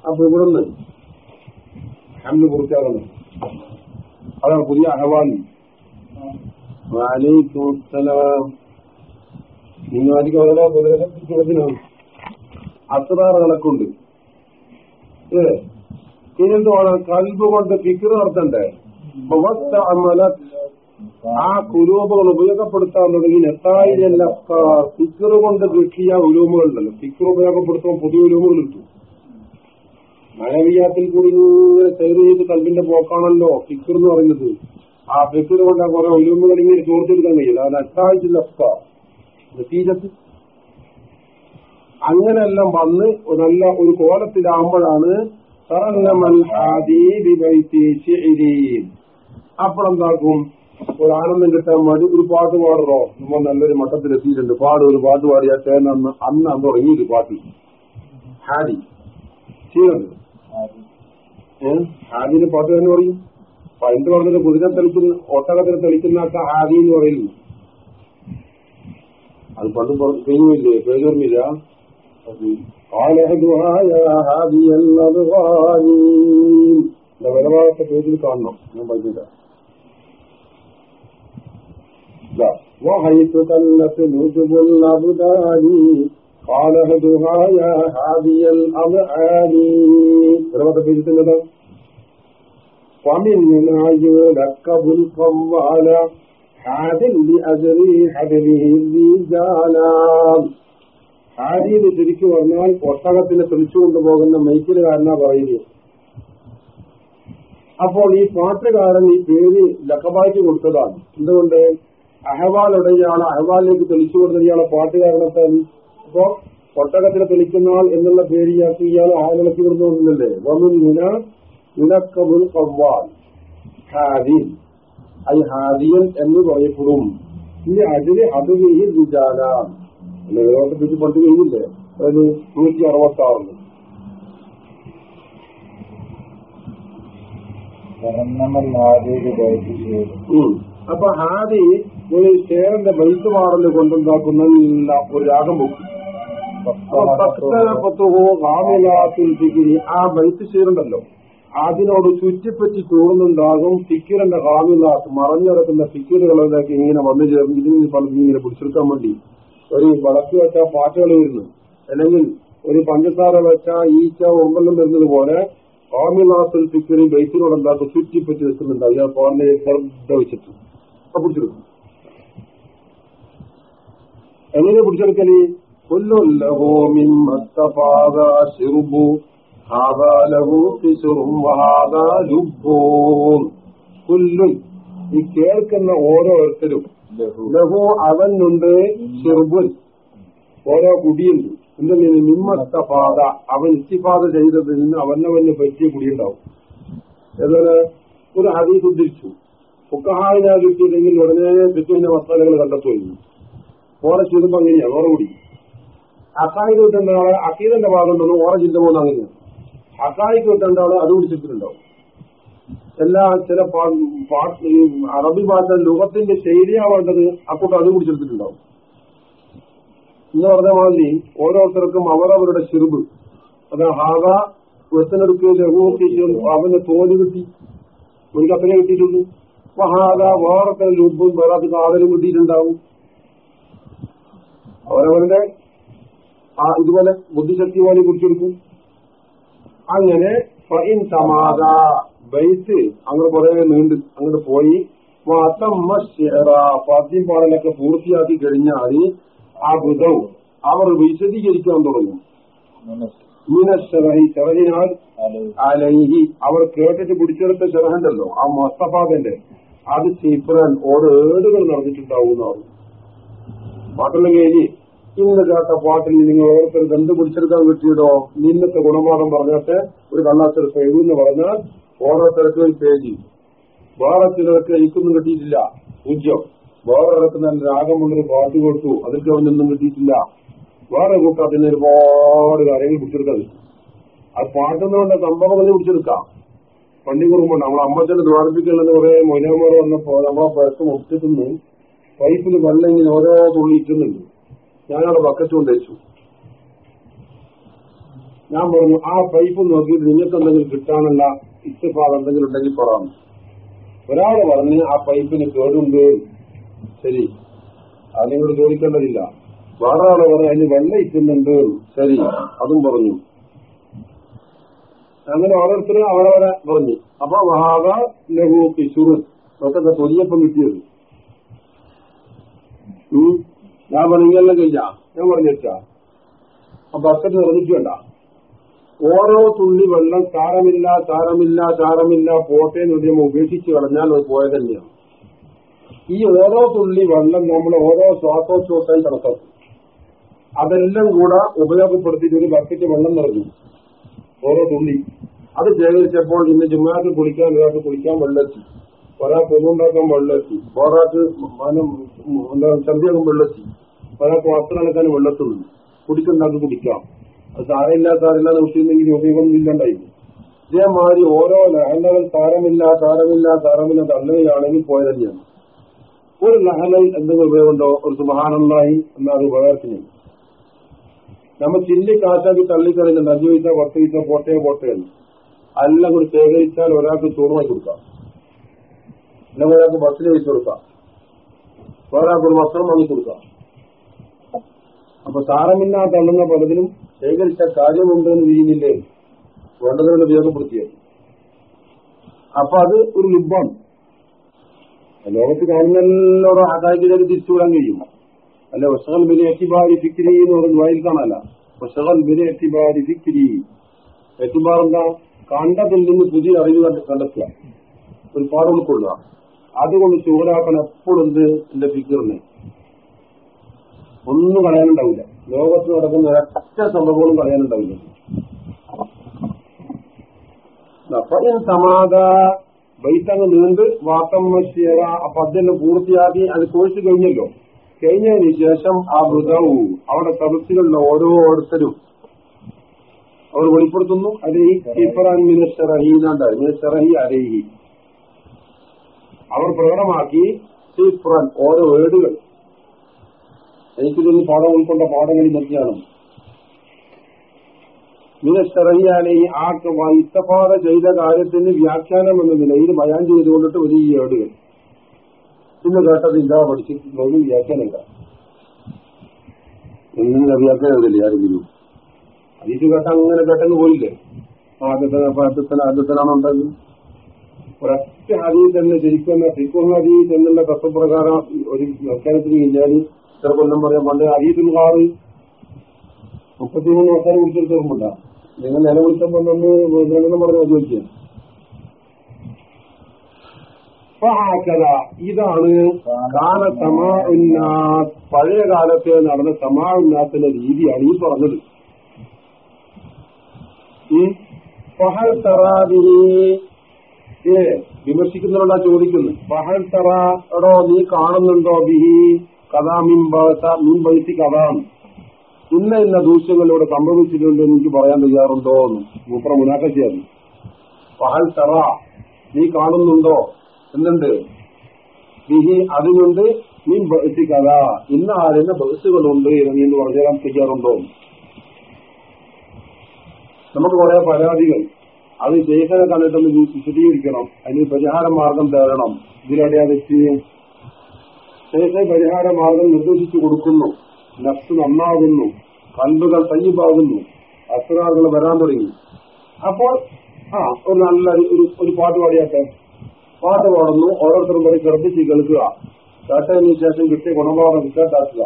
അപ്പൊ ഇവിടുന്ന് ഹമ്മ് കുറിച്ചാകണം അതാണ് പുതിയ അഹവാലി. വാലൈക്കും സലാം. നിങ്ങളായിരിക്കും വളരെ ഉണ്ട് ഏ? ഇനിന്താണ് കൽബ് കൊണ്ട് ഫിക്കർ നടത്തണ്ടേ? ആ കുരൂപകൾ ഉപയോഗപ്പെടുത്താൻ തുടങ്ങി നെത്തായിരല്ല ഫിക്കർ കൊണ്ട് കിട്ടിയ ഉലൂമുകളുണ്ടല്ലോ ഫിക്കർ ഉപയോഗപ്പെടുത്തുമ്പോൾ പുതിയ ഉലൂമുകൾ കിട്ടും. മനവിയാത്തിൽ കൂടി ഇങ്ങനെ ചെയ്ത് കൽബിന്റെ പോക്കാണല്ലോ ഫിക്കർ എന്ന് പറയുന്നത്. ആ ഫിക്കർ കൊണ്ട് കുറെ ഉലൂമുകൾ ഇങ്ങനെ ചോർത്തെടുക്കാൻ കഴിയില്ല. അത് അറ്റാഴ്ച നത്തീജത്ത് അങ്ങനെല്ലാം വന്ന് നല്ല ഒരു കോലത്തിലാകുമ്പോഴാണ് അപ്പോഴെന്താക്കും ഒരു ആനന്ദം കിട്ടാൻ വേണ്ടി ഒരു പാട്ട് പാടുറോ നമ്മൾ നല്ലൊരു മട്ടത്തിൽ എത്തിയിട്ടുണ്ട് പാട് ഒരു പാട്ട് പാടിയാ ചേർന്ന് അന്ന് അന്ന് തുടങ്ങിയിട്ട് പാട്ട് ഹാരി ചെയ്യുന്നുണ്ട് ഹാദിന് പാട്ട് തന്നെ പറയും പണ്ട് പറഞ്ഞത് കുതിര തെളിക്കുന്ന ഒട്ടകത്തിന് തെളിക്കുന്ന ഹാദി എന്ന് പറയുന്നു അത് പണ്ട് കഴിഞ്ഞില്ലേ പേരൂർമില്ല വരവാത്ത പേജിൽ കാണണം ഞാൻ പറഞ്ഞില്ല وحيث تلت نجب الأبدان قال هدها يا هادي الأمعان വരവാത്ത പേജിൽ തന്നെ ومن ينعجلك بالقوال ഹാദിൽ ഹാദിയിൽ ശരിക്കും പറഞ്ഞാൽ ഒട്ടകത്തിനെ തെളിച്ചു കൊണ്ടുപോകുന്ന മൈക്കിലുകാരനാ പറയുന്നത് അപ്പോൾ ഈ പാട്ടുകാരൻ ഈ പേര് ലക്കബായ്ക്ക് കൊടുത്തതാണ് എന്തുകൊണ്ട് അഹവാൽ ഉടയാണ് അഹവാലിലേക്ക് തെളിച്ചു കൊടുത്ത ഇയാളെ പാട്ടുകാരനെത്താൻ അപ്പോ ഒട്ടകത്തിൽ തെളിക്കുന്ന ആൾ എന്നുള്ള പേര് ഇയാൾ ഇയാൾ ആലിളക്കി കൊടുക്കുന്നില്ലേ വമിൻ മുന നിനക്കബുൽ കവ്വാൽ. ഹാദിൻ. അത് ഹാദിയൻ എന്ന് പറയപ്പെടും. ഈ അതിന് അത് ഈ വിചാര തിരിച്ച് പണ്ട് കഴിഞ്ഞില്ലേ? ഒരു നൂറ്റി അറുപത്തി ആറിൽ അപ്പൊ ഹാദി ഒരു ഷേറിന്റെ ബൈത്ത് മാറൽ കൊണ്ടുണ്ടാക്കുന്ന ഒരു രാഗം പൊക്കും ആ ബൈത്ത് ഷീറുണ്ടല്ലോ അതിനോട് ചുറ്റിപ്പറ്റി കൂടുന്നുണ്ടാകും ഫിക്കിറിന്റെ കാമിലാത്ത് മറഞ്ഞിറക്കുന്ന ഫിക്കിറുകളിലേക്ക് ഇങ്ങനെ വന്നു ചേർന്ന് ഇതിന് പലതും ഇങ്ങനെ പിടിച്ചെടുക്കാൻ വേണ്ടി ഒരു വളക്ക് വെച്ച പാട്ടുകൾ വരുന്നു. അല്ലെങ്കിൽ ഒരു പഞ്ചസാര വെച്ച ഈച്ച ഒമ്പലം വരുന്നത് പോലെ കാമിലാത്തുൽ ഫിക്കിറി ബൈത്തിനോട് എന്താക്കും ചുറ്റിപ്പറ്റി നിൽക്കുന്നുണ്ടാവും ഇയാൾ ഫോറിനെ ശ്രദ്ധ വെച്ചിട്ട്. പിടിച്ചെടുക്കും. എങ്ങനെ പിടിച്ചെടുക്കൽ? ഈ കേൾക്കുന്ന ഓരോരുത്തരും ലഹു. അവനുണ്ട് ഷിർബുൻ ഓരോ കുടിയുണ്ട്. എന്തെങ്കിലും പാത അവൻ ഇത്തിപാത ചെയ്തതിൽ നിന്ന് അവനവന് പറ്റിയ കുടിയുണ്ടാവും. ഏതാണ്? ഒരു ഹദീസ് ഉദ്ധരിച്ചു. ഫുക്കഹായിനാ കിട്ടിയില്ലെങ്കിൽ ഉടനെ ഫിത്തുവിന്റെ മസാലകൾ കണ്ടെത്തുമായിരുന്നു. ഓരോ ചെറുപ്പം അങ്ങനെയാണ് ഓരോ കൂടി. അക്കായിക്ക് കിട്ടേണ്ട ആൾ അക്കീതന്റെ ഭാഗം ഉണ്ടെന്ന് ഓറെ ചിന്ത പോകുന്ന അങ്ങനെയാണ് അക്കായിക്ക് കിട്ടേണ്ട ആൾ അത് പിടിച്ചിട്ടുണ്ടാവും എല്ലാ ചില അറബി ഭാഷ ലോകത്തിന്റെ ശൈലിയാവേണ്ടത് അക്കൂട്ട് അത് പിടിച്ചെടുത്തിട്ടുണ്ടാവും എന്ന് പറഞ്ഞ മാതിരി ഓരോരുത്തർക്കും അവരവരുടെ ചെറുബ്. അത് ഹാഗ വെത്തനെടുക്കുകയും ലഘുവൊക്കെ അവന് തോൽ കിട്ടി. ഒരു കപ്പനെ കിട്ടിയിട്ടുള്ളൂ അപ്പൊ ഹാഗ വേറെ ലുബും വേറെ കാതലും കിട്ടിയിട്ടുണ്ടാവും. അവരവരുടെ ആ ഇതുപോലെ ബുദ്ധിശക്തി പോലെ കുറിച്ചെടുക്കും. അങ്ങനെ ബൈത്ത് അങ്ങനെ കുറെ നീണ്ട് അങ്ങോട്ട് പോയി. പാദ്യം പാടലൊക്കെ പൂർത്തിയാക്കി കഴിഞ്ഞാൽ ആ ബുധവും അവർ വിശദീകരിക്കാൻ തുടങ്ങും. മീനശറഹി ചെറഹിനാൽ അലൈഹി. അവർ കേട്ടിട്ട് പിടിച്ചെടുത്ത ചെറഹുണ്ടല്ലോ ആ മസ്തഫാദന്റെ. അത് സീഫ്രൻ ഓരോ ഏടുകൾ നടന്നിട്ടുണ്ടാവും ഇനി ഇന്ന് കേട്ട പാട്ടിൽ നിങ്ങൾ ഓരോരുത്തർ കണ്ടുപിടിച്ചെടുക്കാൻ പിടിച്ചെടുക്കാൻ കിട്ടിയതോ നിന്നത്തെ ഗുണപാഠം പറഞ്ഞിട്ട് ഒരു കള്ളാച്ചെടുത്ത് എഴുതെന്ന് പറഞ്ഞാൽ ഓരോരുത്തർക്കും പേജ് വേറെ ചിലർക്ക് എനിക്കൊന്നും കിട്ടിയിട്ടില്ല. പൂജ്യം. വേറെ ഇടത്ത് നല്ല രാഗമുള്ളൊരു പാട്ട് കൊടുത്തു. അതിൽ അവനൊന്നും കിട്ടിയിട്ടില്ല. വേറെ കൂട്ടം അതിന് ഒരുപാട് കാര്യങ്ങൾ പിടിച്ചെടുക്കാൻ കിട്ടും അത് പാട്ടുന്നതുകൊണ്ട് സംഭവങ്ങൾ പിടിച്ചെടുക്കാം. പണ്ടി കുറുമ്പുണ്ട്. നമ്മളെ അമ്മച്ചനെ ദ്വാരിപ്പിക്കണമെന്ന് കുറെ മൊനാമോർ വന്നപ്പോ നമ്മളെ പഴക്കം ഒത്തിട്ടുന്നു പൈപ്പിൽ വെള്ളം ഇങ്ങനെ ഓരോ തുള്ളി ഇറ്റുന്നുണ്ട് ഞാനവിടെ ബക്കറ്റ് കൊണ്ടുവച്ചു ഞാൻ പറഞ്ഞു ആ പൈപ്പ് നോക്കിയിട്ട് നിങ്ങൾക്ക് എന്തെങ്കിലും കിട്ടാനുള്ള ഇഷ്ടപ്പാട് എന്തെങ്കിലും ഉണ്ടെങ്കിൽ പറയാം. ഒരാൾ പറഞ്ഞ് ആ പൈപ്പിന് കേടുണ്ട്. ശരി. അത് നിങ്ങൾ ചോദിക്കേണ്ടതില്ല. വേറെ ആളെ പറഞ്ഞു അതിന് വെള്ള ഇറ്റുന്നുണ്ട്. ശരി. അതും പറഞ്ഞു. അങ്ങനെ ഓരോരുത്തരും അവരവരെ പറഞ്ഞു. അപ്പൊ വാഹ ലഘു കിശുറ് ഒക്കെ തൊലിയപ്പം കിട്ടിയത്? ഞാൻ പറഞ്ഞെല്ലാം കഴിഞ്ഞാ? ഞാൻ പറഞ്ഞു അപ്പൊ ബക്കറ്റ് ഓരോ തുള്ളി വെള്ളം താരമില്ല താരമില്ല താരമില്ല പോട്ടേ പറയുമ്പോൾ ഉപേക്ഷിച്ച് കളഞ്ഞാൽ അത് പോയത് തന്നെയാണ് ഈ ഓരോ തുള്ളി വെള്ളം നമ്മൾ ഓരോ ശ്വാസോച്ഛ്വാസമായി കണക്കാക്കും അതെല്ലാം കൂടെ ഉപയോഗപ്പെടുത്തിയിട്ട് ഒരു ബക്കറ്റ് വെള്ളം നിറഞ്ഞു. ഓരോ തുള്ളി. അത് ശേഖരിച്ചപ്പോൾ ഇന്ന് ജുമാക്ക് കുളിക്കാൻ ഒരാൾക്ക് കുളിക്കാൻ വെള്ളത്തി. ഒരാൾക്ക് ഒന്നുണ്ടാക്കാൻ വെള്ളത്തി. ഒരാൾക്ക് ചന്തിയാകും വെള്ളെത്തി. ഒരാൾക്ക് വസ്ത്രം അലക്കാൻ വെള്ളത്തുള്ളൂ. കുടിക്കുണ്ടാക്കി കുടിക്കാം. അത് സാരമില്ല സാരമില്ല നിർത്തിയിരുന്നെങ്കിൽ ഉപയോഗമൊന്നും ഇല്ലണ്ടായി. ഇതേമാതിരി ഓരോ ലഹലകൾ സാരമില്ല സാരമില്ല സാരമില്ല തള്ളുകയാണെങ്കിൽ പോയ തന്നെയാണ്. ഒരു ലഹല എന്തെങ്കിലും ഉപയോഗമുണ്ടോ? ഒരു സുബഹാനല്ലായി എന്നാൽ ഉപകാരത്തിന്. നമ്മൾ ചില്ലി കാശാക്കി തള്ളിക്കറിഞ്ഞ അഞ്ചു പൈസ പത്ത് പൈസ പോട്ടയോ പോട്ടയാണ് അല്ല കൂടി ശേഖരിച്ചാൽ ഒരാൾക്ക് ചോറുമായി കൊടുക്കാം. അല്ലെങ്കിൽ ഒരാൾക്ക് ബസ്സിന് പൈസ കൊടുക്കാം. ഒരാൾക്ക് ഒരു വസ്ത്രം വാങ്ങി കൊടുക്കാം. അപ്പൊ സാരമില്ല തള്ളുന്ന പലതിനും ശേഖരിച്ച കാര്യമുണ്ടെന്ന് തിരിയുന്നില്ലേ വേണ്ടതുകൊണ്ട് ഉപയോഗപ്പെടുത്തിയത്. അപ്പൊ അത് ഒരു ലുബം ലോകത്ത് കാണുന്നല്ലോടെ ആദായത്തിലേക്ക് തിരിച്ചുവിടാൻ കഴിയും. അല്ലെ വഷകൾ ബിരി എത്തിബാരി ഫിക്രി എന്ന് പറയുന്ന വായിൽ കാണാല വഷകൾ ബിരി എത്തിബാരി ഫിക്രി. എത്തിബാർ എന്താ? കണ്ടതിൽ നിന്ന് പുതിയ അറിവ് കണ്ടെത്തുക. ഒരു പാട് ഉൾക്കൊള്ളുക. അതുകൊണ്ട് ചൂടാക്കാൻ എപ്പോഴും എന്റെ ഫിക്കറിനെ ഒന്നും കളയാനുണ്ടാവില്ല ലോകത്ത് നടക്കുന്ന ഒരൊറ്റ സംഭവങ്ങളും കളയാനുണ്ടാവില്ല അപ്പയും സമാധ വൈത്തങ്ങ് നീണ്ട് വാത്തമ്മശ്ശേര അപ്പൊ അതെല്ലാം പൂർത്തിയാക്കി അത് കോഴ്സ് കഴിഞ്ഞല്ലോ. കഴിഞ്ഞതിന് ശേഷം ആ മൃതവും അവിടെ സദസ്സുകളിലെ ഓരോരുത്തരും അവർ വെളിപ്പെടുത്തുന്നു. അലൈ ഇഫറാൻ മിനഷറഹീനാണ്ടായി മിനഷറഹി അരേഹി അവർ പ്രകടമാക്കി ഓരോ വേടുകൾ എനിക്കിതൊന്ന് പാഠം ഉൾക്കൊണ്ട പാഠങ്ങളിൽ നോക്കിയാണ് മിനശ്ശറിയാനെ ആ ഇത്തപാത ചെയ്ത കാര്യത്തിന് വ്യാഖ്യാനം എന്ന നിലയിൽ ബയാൻ ചെയ്തുകൊണ്ടിട്ട് ഒരു ഏടുകൾ. ഇന്ന് കേട്ടത് ഇതാ പഠിച്ചിട്ടുള്ള വ്യാഖ്യാനം ഇല്ല ഇന്ന് വ്യാഖ്യാനം ഇതില്ല ആരെങ്കിലും അതീത് കേട്ട അങ്ങനെ കേട്ടെന്ന് പോയില്ലേ? ആദ്യത്തെ ആദ്യത്തിന് ആദ്യത്തിനാണോ ഉണ്ടാകുന്നത് ഒരൊറ്റ ഹദീസ് തന്നെ ശരിക്കും ഫിഖുൽ ഹദീസ് എന്നുള്ള തത്വപ്രകാരം ഒരു വ്യാഖ്യാനത്തിന് കഴിഞ്ഞാൽ ഇത്ര കൊല്ലം പറയാം പണ്ട് ഹദീസുൽ കാറ് മുപ്പത്തിമൂന്ന് കുറിച്ചെടുത്ത് ഓർമ്മണ്ട നിങ്ങൾ നിലവിളിച്ചപ്പോൾ നമ്മൾ രണ്ടെണ്ണം പറഞ്ഞാൽ ചോദിക്കുക ഇതാണ് കാല സമാ പഴയ കാലത്തെ നടന്ന സമാ ഉന്നാത്തിന്റെ രീതിയാണ് ഈ പറഞ്ഞത്. ഫഹൽ തറാദിനി ഏ വിമർശിക്കുന്നവരോടാ ചോദിക്കുന്നു പഹൽ തറാടോ നീ കാണുന്നുണ്ടോ ബിഹി? കഥാ വൈസി കഥാം. ഇന്ന ഇന്ന ദൂഷ്യങ്ങളിലൂടെ സംഭവിച്ചിട്ടുണ്ട് എനിക്ക് പറയാൻ തയ്യാറുണ്ടോ എന്ന് മൂപ്പറ മുനാക്കച്ചിയാതി പഹൽ തറ നീ കാണുന്നുണ്ടോ? എന്നുണ്ട് ബിഹി അതുകൊണ്ട് നീ ബഹസി കഥ ഇന്ന ആരെന്ന ബഹസുകളുണ്ട് എന്ന് പറഞ്ഞുതരാൻ തയ്യാറുണ്ടോ? നമുക്ക് കുറെ പരാതികൾ. അത് ശേഖരെ കണ്ടിട്ടൊന്ന് വിശദീകരിക്കണം. അതിന് പരിഹാര മാർഗം തേടണം. ഇതിലടയാ തെറ്റ്? ശേഷ പരിഹാര മാർഗം നിർദ്ദേശിച്ചു കൊടുക്കുന്നു. നഫ്സ് നന്നാകുന്നു. കൽബുകൾ തയ്യബാകുന്നു. അസുറാറുകൾ വരാൻ തുടങ്ങി. അപ്പോൾ ആ ഒരു നല്ല ഒരു ഒരു പാട്ട് പാടിയാട്ടെ? പാട്ട് പാടുന്നു. ഓരോരുത്തരും വരെ ശ്രദ്ധിച്ച് കേൾക്കുക കേട്ടതിന് ശേഷം കിട്ടിയ ഗുണപാഠം കേട്ടാക്കുക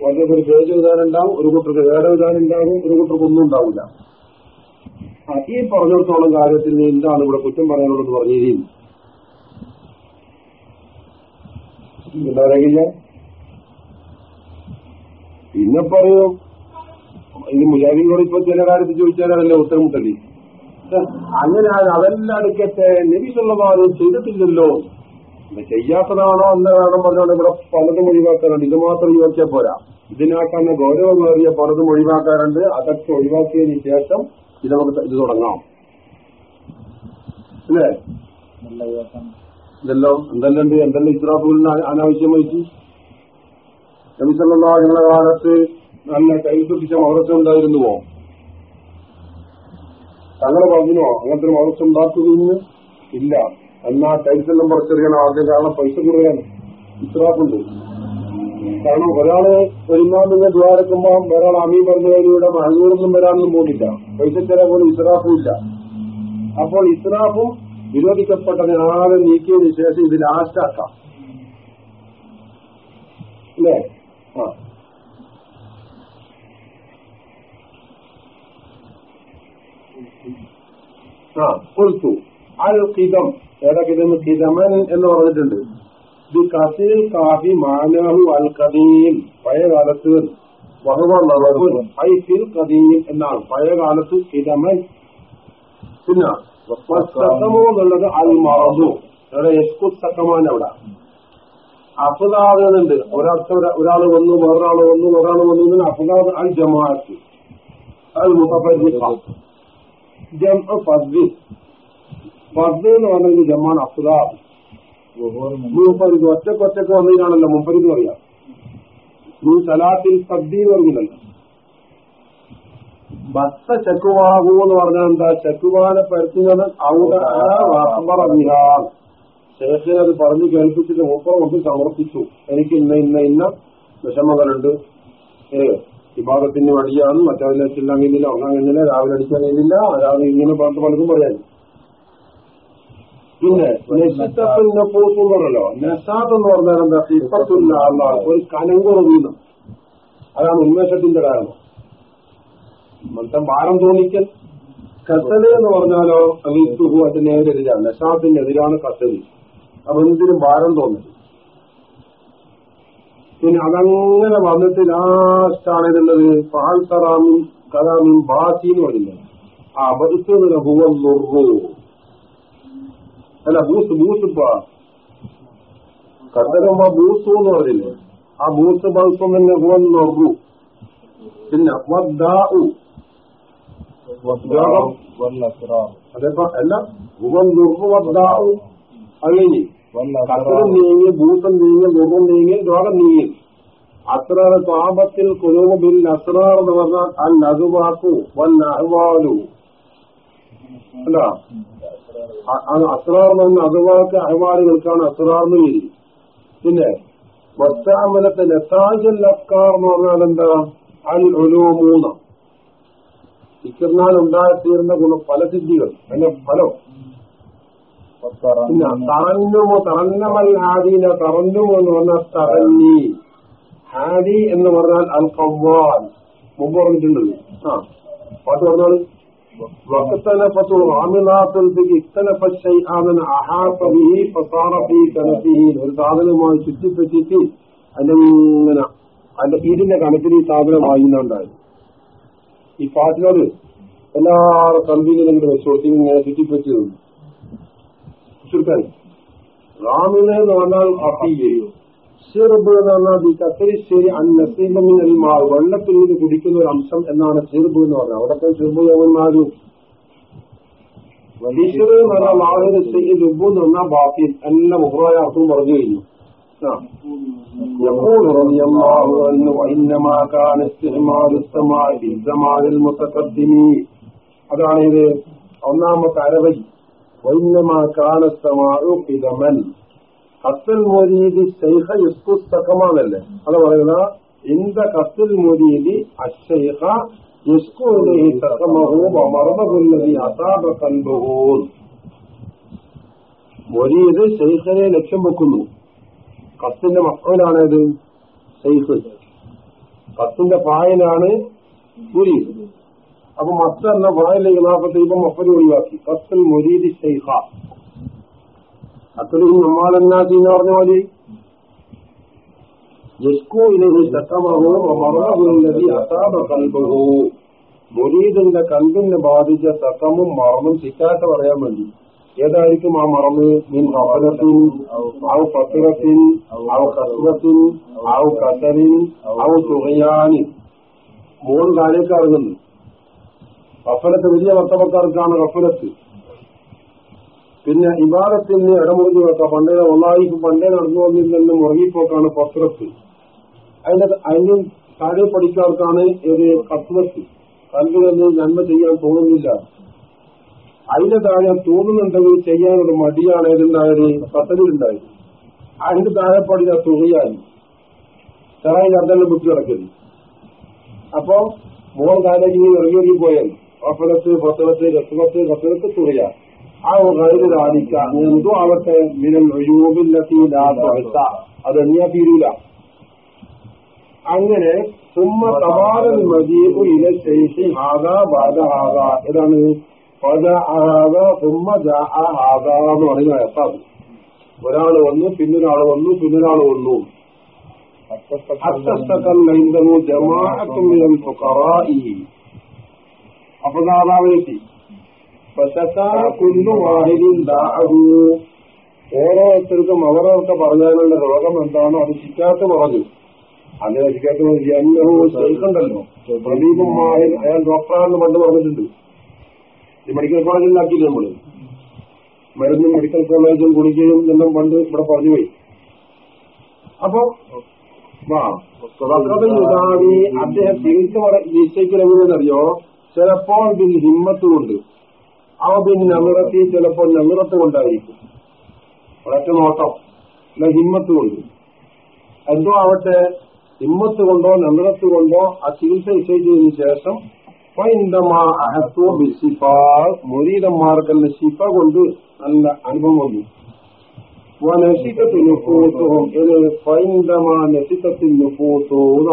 ഓരോരുത്തർ പേജ് എഴുതാനുണ്ടാവും ഒരു കുട്ടർക്ക് വേറെ വിധാനം ഉണ്ടാകും ഒരു കുട്ടർക്ക് ഒന്നും ഉണ്ടാവില്ല. ഈ പറഞ്ഞിടത്തോളം കാര്യത്തിൽ എന്താണ് ഇവിടെ കുറ്റം പറയാനുള്ളത് പറഞ്ഞിരിക്കുന്നു? പറയുക പിന്നെ പറയൂ ഇത് മുജാഹിദീനോട് ഇപ്പൊ ചില കാര്യത്തിൽ ചോദിച്ചാലല്ലേ ഉത്തരം മുട്ടല്ലേ അങ്ങനെ അതെല്ലാം അടുക്കട്ടെ നബിസുള്ളവാറ് ചെയ്തിട്ടില്ലല്ലോ. ചെയ്യാത്തതാണോ എന്നതാണോ പറഞ്ഞാണ് ഇവിടെ പലതും ഒഴിവാക്കാറുണ്ട്. ഇത് മാത്രം ഒഴിവാക്കിയാൽ പോരാ. ഇതിനാക്കാണ് ഗൗരവമേറിയ പലതും ഒഴിവാക്കാറുണ്ട്. അതൊക്കെ ഒഴിവാക്കിയതിന് ശേഷം ഇത് നമുക്ക് ഇത് തുടങ്ങാം. അല്ലേ? ഇതല്ലോ എന്തെല്ലാം ഉണ്ട് എന്തെല്ലാം ഇസ്രാഫുകളിന് അനാവശ്യമായിട്ട് നബിസല്ലാ ഞങ്ങളെ കാലത്ത് നല്ല കൈസൊട്ടിച്ച മഹർച്ച ഉണ്ടായിരുന്നുവോ തങ്ങളെ പറഞ്ഞോ അങ്ങനത്തെ ഒരു മഹർച്ച ഉണ്ടാക്കുകയെന്ന് ഇല്ല. എന്നാ ടൈൽസെല്ലാം പുറത്തെറിയണം ആദ്യം കാരണം പൈസ കുറയാണ് ഇസ്രാഫുണ്ട് കാരണം ഒരാൾ പെരുന്നാളിനെ ദ്വാരക്കുമ്പോ ഒരാൾ അമീ പറഞ്ഞവരുടെ മഹങ്ങൂറൊന്നും വരാനൊന്നും പോകില്ല പൈസ ചെല പോലും ഇസ്രാഫും ഇല്ല. അപ്പോൾ ഇസ്രാഫും വിരോധിക്കപ്പെട്ടതിന് ആകെ നീക്കിയതിനു ശേഷം ഇത് ലാസ്റ്റാക്കാം അല്ലേ? ആ. ആ കൊടുത്തു. അൽ കിതം ഏതൊക്കെ കിതമൻ എന്ന് പറഞ്ഞിട്ടുണ്ട്. ഇത് കസീൽ കാഫി മാനാഹു അൽ കദീം പഴയ കാലത്ത് ഐ ഫിൽ കദീം എന്നാണ്. പഴയ കിതമൻ പിന്നെ എന്നുള്ളത് അൽ മറന്നു അവിടെ എസ്കു സക്കമാണ് അവിടെ. അഫുദാദുണ്ട് ഒരാൾക്ക് ഒരാൾ വന്നു വേറൊരാൾ വന്നു ഒരാൾ വന്നു അഫുദാദ് അൽ ജമാഅത്ത്. അൽ ഫദ്ദി. ഫദ്ദ് എന്ന് പറഞ്ഞത് ജമാൻ അഫുദാദ്. ഒറ്റക്കൊറ്റക്ക് വന്നതിനാണല്ലോ മുമ്പരിത് പറയാം നീ സലാത്തിൽ ഫദ്ദി എന്ന് പറഞ്ഞില്ലല്ലോ. ബത്ത ചക്കുവാകൂ എന്ന് പറഞ്ഞാൽ എന്താ? ചക്കുവാനെ പരത്തുന്നത് അവിടെ ശേഷം അത് പറഞ്ഞു കേൾപ്പിച്ചിട്ട് മൂപ്പർ കൊണ്ട് സമർപ്പിച്ചു. എനിക്ക് ഇന്ന ഇന്ന ഇന്ന വിഷമങ്ങളുണ്ട് ഏ വിഭാഗത്തിന് വഴിയാണ്. മറ്റതിനെ ചെല്ലാൻ കഴിഞ്ഞില്ല ഒന്നാം കഴിഞ്ഞില്ല രാവിലെ അടിച്ചാൽ കഴിഞ്ഞില്ല അതാണ് ഇങ്ങനെ പറഞ്ഞ പലർക്കും പറയാൻ. പിന്നെ നെപ്പോസ് എന്ന് പറഞ്ഞല്ലോ എന്ന് പറഞ്ഞാൽ എന്താ? ഇപ്പത്തുള്ള ആളാണ് ഒരു കനങ്കുറവീന്ന് അതാണ് ഉന്മേഷത്തിന്റെ കാരണം. മൊത്തം ഭാരം തോന്നിക്കൽ. കത്തൽ എന്ന് പറഞ്ഞാലോ അലിസ്തുഹു അതിന് എതിരാണ് നശാത്തിനെതിരാണ് കത്തൽ. അപ്പൊ എന്തിനും ഭാരം തോന്നി പിന്നെ അതങ്ങനെ വന്നിട്ട് ലാസ്റ്റാണ് ഇതുള്ളത്. പാൽ തറാമിൻ കലാമിൻ ബാസി എന്ന് പറയുന്നത്. ആ ബസ് ഹുവു അല്ല ബൂസ് ബൂസ് കത്തലമ്മ ബൂസു എന്ന് പറഞ്ഞില്ലേ? ആ ബൂസ് ബൽസം തന്നെ ഹുവൻ നൊറു പിന്നെ അതേപ്പോ അല്ല ഹുവൻ നുറു അങ്ങനെ. കത്തലും നീങ്ങി ഭൂതം നീങ്ങി നുറും നീങ്ങി രോഗം നീങ്ങി. അത്ര താപത്തിൽ കുലൂബിൽ അസ്രാർ എന്ന് പറഞ്ഞാൽ അൽ നഹുവാക്കു വൻ അഹ്വാലു അല്ല അസ്രാർ എന്ന് അതുവാക്ക് അഹ്വാലുകൾക്കാണ് അസ്രാർ എന്ന് പേര്. പിന്നെ വസ്താമലത്തെ ലത്താജൽ അക്കാർ എന്ന് പറഞ്ഞാൽ എന്താ? അൽ ഒലൂമൂന്ന ഇക്കറിനാൽ ഉണ്ടായിത്തീരുന്ന ഗുണം പല സിദ്ധികൾ അതിന്റെ ഫലം. പിന്നെ തറന്നുമോ തറന്നമൽ ഹാദീന തറന്നുമോ എന്ന് പറഞ്ഞാൽ തറന്നി ഹാദി എന്ന് പറഞ്ഞാൽ അൽ കവ്വാൽ മുമ്പ് പറഞ്ഞിട്ടുണ്ടല്ലോ. ആ പാട്ട് പറഞ്ഞാൽ ഒരു സാധനവുമായി ചുറ്റിപ്പറ്റിയിട്ട് അല്ലെങ്കിൽ ഇതിന്റെ കണക്കിൽ ഈ സാധനം ഉണ്ടായത് ഈ പാട്ടിനോട് എല്ലാ ഇങ്ങനെ വെച്ചു കൊടുത്തി ഇങ്ങനെ ചുറ്റിപ്പറ്റിയത് ചുരുക്കാൻ റാമിനെ എന്ന് പറഞ്ഞാൽ അഫീയയോ സിർബ് എന്ന് പറഞ്ഞാൽ ഈ കത്തരി ശരി അന്നസീബമിനൽ വെള്ളത്തിൽ നിന്ന് കുടിക്കുന്ന ഒരു അംശം എന്നാണ് സിർബ് എന്ന് പറഞ്ഞത്. അവിടത്തെ സിർബ് യവന്മാരും വലിയ എന്ന് പറഞ്ഞാൽ പറഞ്ഞാൽ ബാക്കി എല്ലാം മുഹറായ അർത്ഥവും പറഞ്ഞു കഴിഞ്ഞു. يقول رضي الله عنه وإنما كان استعمال السماء في الزمان المتقدمين അതാണ് ഇത് ഒന്നാമത്തെ അരവൈ വൈന്നമാ കാനസ്തമാഴു പിതമൻ കത്തൽ മൊരീദി ശൈഖ യുസ്കുസ്തകമാണല്ലേ അത് പറയുന്ന ഇന്ത കത്തൽ മൊരീദി അശൈഖ യുസ്കുലഹി തകമഹു മറന്നതുല്ലതി അസാബ കൽബഹൂൻ മൊരീദ് ശൈഖനെ ലക്ഷ്യം വെക്കുന്നു കത്തിന്റെ മക്കളാണേത് സൈഫ്. കത്തിന്റെ പായനാണ് മുരീദ്. അപ്പൊ മറ്റെന്ന പായലെ ഇലാഫത്ത് ഇപ്പൊ മൊപ്പര് ഒഴിവാക്കി. കത്തിൽ മുരീദ് സൈഫ. അത്രയും നമ്മാലെന്നാത്തി എന്ന് പറഞ്ഞ മതി യസ്കു ഇലഹി ശക്കമഹോ മറന്നതി അസാബ കൽബഹോ. മുരീദിന്റെ കൽബിനെ ബാധിച്ച സക്കമും മറന്നും ശിക്കാത്ത പറയാൻ വേണ്ടി. ഏതായിരിക്കും ആ മറന്ന്? മീൻ അഫലത്തിൻ ഔ പത്രത്തിൻ ഔ കസ്വത്തിൻ ഔ കസറിൻ ഔ തുകയാനിൻ മൂന്ന് കാര്യമൊക്കെ ഇറങ്ങുന്നു കഫലത്ത് വലിയ വർത്തവക്കാർക്കാണ് കഫലത്ത് പിന്നെ ഇബാദത്തിന് ഇടമുറിഞ്ഞു വെക്കാം പണ്ടേ ഒന്നായി പണ്ടേ നടന്നു വന്നില്ലെന്ന് മുറങ്ങിപ്പോക്കാണ് പത്രത്ത് അതിന്റെ അതിന് താഴെ പഠിക്കാർക്കാണ് ഒരു കസ്വത്ത് കല്ലുകൾ നന്മ ചെയ്യാൻ തോന്നുന്നില്ല. അതിന്റെ താഴെ തോന്നുന്നുണ്ടെങ്കിൽ ചെയ്യാനൊരു മടിയാണ് ഏതുണ്ടായത് പദ്ധതിയിലുണ്ടായത് അതിന്റെ താഴെ പടിയ തുകയായി. ചെറായി അതെല്ലാം ബുദ്ധി കിടക്കരുത് അപ്പോ മോൻ കാലേക്ക് ഇങ്ങനെ ഇറങ്ങി പോയാൽ അപ്പലത്ത് പത്തലത്ത് രസമത്ത് കത്തലത്ത് തുകയ. ആ ഒരു രാധിക്ക എന്തോ ആവട്ടെ മിനം ഒഴിവില്ലെത്തി അത് എണ്ണിയാ തീരൂല. അങ്ങനെ സുമ്മ തപാലൽ മതി ഇല ശേഷി ആകാ ബാധ ആകാ ഇതാണ് എന്ന് പറയുന്ന അർത്ഥം ഒരാൾ വന്നു പിന്നൊരാൾ വന്നു പിന്നൊരാൾ വന്നു. ഓരോരുത്തർക്കും അവരവർക്ക് പറഞ്ഞതിനുള്ള രോഗം എന്താണോ അത് ചിക്കാത്ത പറഞ്ഞു. അങ്ങനെ ചിക്കാത്ത എന്നഹു ശൈഖുണ്ടല്ലോ. പ്രദീപും അയാൾ ഡോക്ടറാണെന്ന് പണ്ട് പറഞ്ഞിട്ടുണ്ട്. മെഡിക്കൽ നിന്നാക്കിയില്ല നമ്മൾ? മരുന്നും മെഡിക്കൽ കോളേജും ഗുളികയും എല്ലാം പണ്ട് ഇവിടെ പറഞ്ഞു പോയി. അപ്പൊ അദ്ദേഹം തിരിച്ചു നിശ്ചയിക്കലെങ്ങനെയെന്നറിയോ ചിലപ്പോൾ ബിൻ ഹിമ്മത്ത് കൊണ്ട് അവ ബിൻ നമിറത്തി ചിലപ്പോൾ നമിറത്ത് കൊണ്ടായിരിക്കും. ഒരൊറ്റ നോട്ടം. അല്ല ഹിമ്മത്ത് കൊണ്ട്. എന്തോ ആവട്ടെ ഹിമ്മത്ത് കൊണ്ടോ നമിറത്ത് കൊണ്ടോ ആ ചികിത്സ നിശ്ചയിച്ചതിന് ശേഷം മുരീതന്മാർക്കെല്ലാം ശിഫ കൊണ്ട് നല്ല അനുഭവം വന്നു. നശിക്കത്തിന് പോത്തും ഇത് നശിക്കത്തിന് പോത്തോന്ന്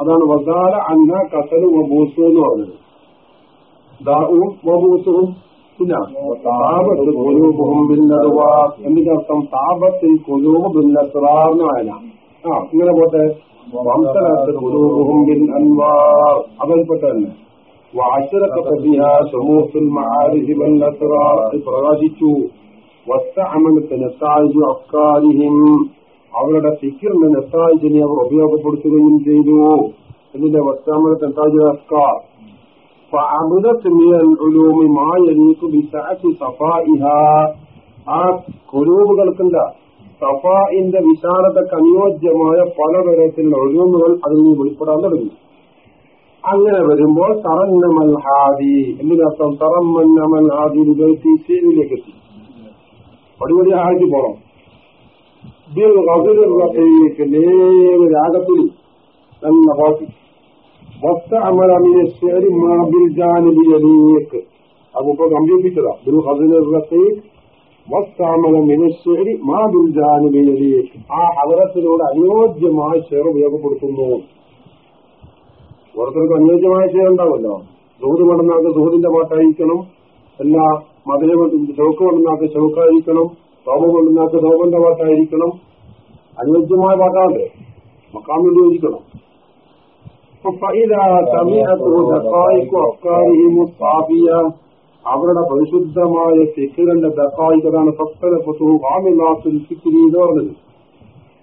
അതാണ് വസാല അന്ന കസലു എന്ന് പറഞ്ഞത് ദാവും വബൂസും താപത്തിൽ കൊലൂപ് ആ ഇങ്ങനെ പോട്ടെ. വംസലത്ത് കൊലൂബുഹും ബിൻ അൻവാർ അതിൽപ്പെട്ട തന്നെ وعشرت بها شموس المعارف والأسرار പ്രകാശിച്ചു വസ്തഅമലത്ത് നത്തായിജു അഫ്കാരിഹിം അവരുടെ ഫിക്കിറിന്റെ നത്തായിജിനെ അവർ ഉപയോഗപ്പെടുത്തുകയും ചെയ്തു ഇതിന്റെ വസ്താമലത്ത് നത്തായിജു അഫ്കാർ فعبدت من العلوم ما يليق بسعة صفائها ആ കുലൂബുകൾക്കുണ്ട സഫായിന്റെ വിശാലതക്ക് അനുയോജ്യമായ പലതരത്തിലുള്ള ഒഴിവുകൾ അതിൽ നിന്ന് വെളിപ്പെടാൻ തുടങ്ങി. അങ്ങനെ വരുമ്പോൾ തറന്നമൽ ഹാദി എന്തിനർത്ഥം? തറമ്മന്നമൽ ഹാദി സീനിലേക്ക് എത്തി. പടിപടി ഹാജി പോണം. ബിൽ റസീലേക്ക് രാഗത്തിൽ നല്ല പാട്ടി അമ്മ ബിൽ ജാനിബിലേക്ക് അതിപ്പോ കമ്പ്യൂട്ടിച്ചതാ ബിൽ ഹസിൻ ആ അവരത്തിലൂടെ അനുയോജ്യമായ ഷെയർ ഉപയോഗപ്പെടുത്തുന്നു. ഓരോരുത്തർക്ക് അനുയോജ്യമായ ഷെയർ ഉണ്ടാവുമല്ലോ. ദൂത് മടന്നാക്ക് ദൂതിന്റെ പാട്ടായിരിക്കണം. എല്ലാ മതിലെ ചോക്ക് മടന്നാക്ക് ചോക്കായിരിക്കണം. തോമ മടന്നാക്ക് തോമന്റെ പാട്ടായിരിക്കണം. അനുയോജ്യമായ പാട്ടാണ്ട് മക്കാമിൽ യോജിക്കണം. അവരുടെ പരിശുദ്ധമായ ഫിഖിറിന്റെ ദക്കായിക്കതാണ് ഫസ്തലഫത്തു വാമിലാത്തുൽ ഫിഖിരി എന്ന് പറഞ്ഞത്.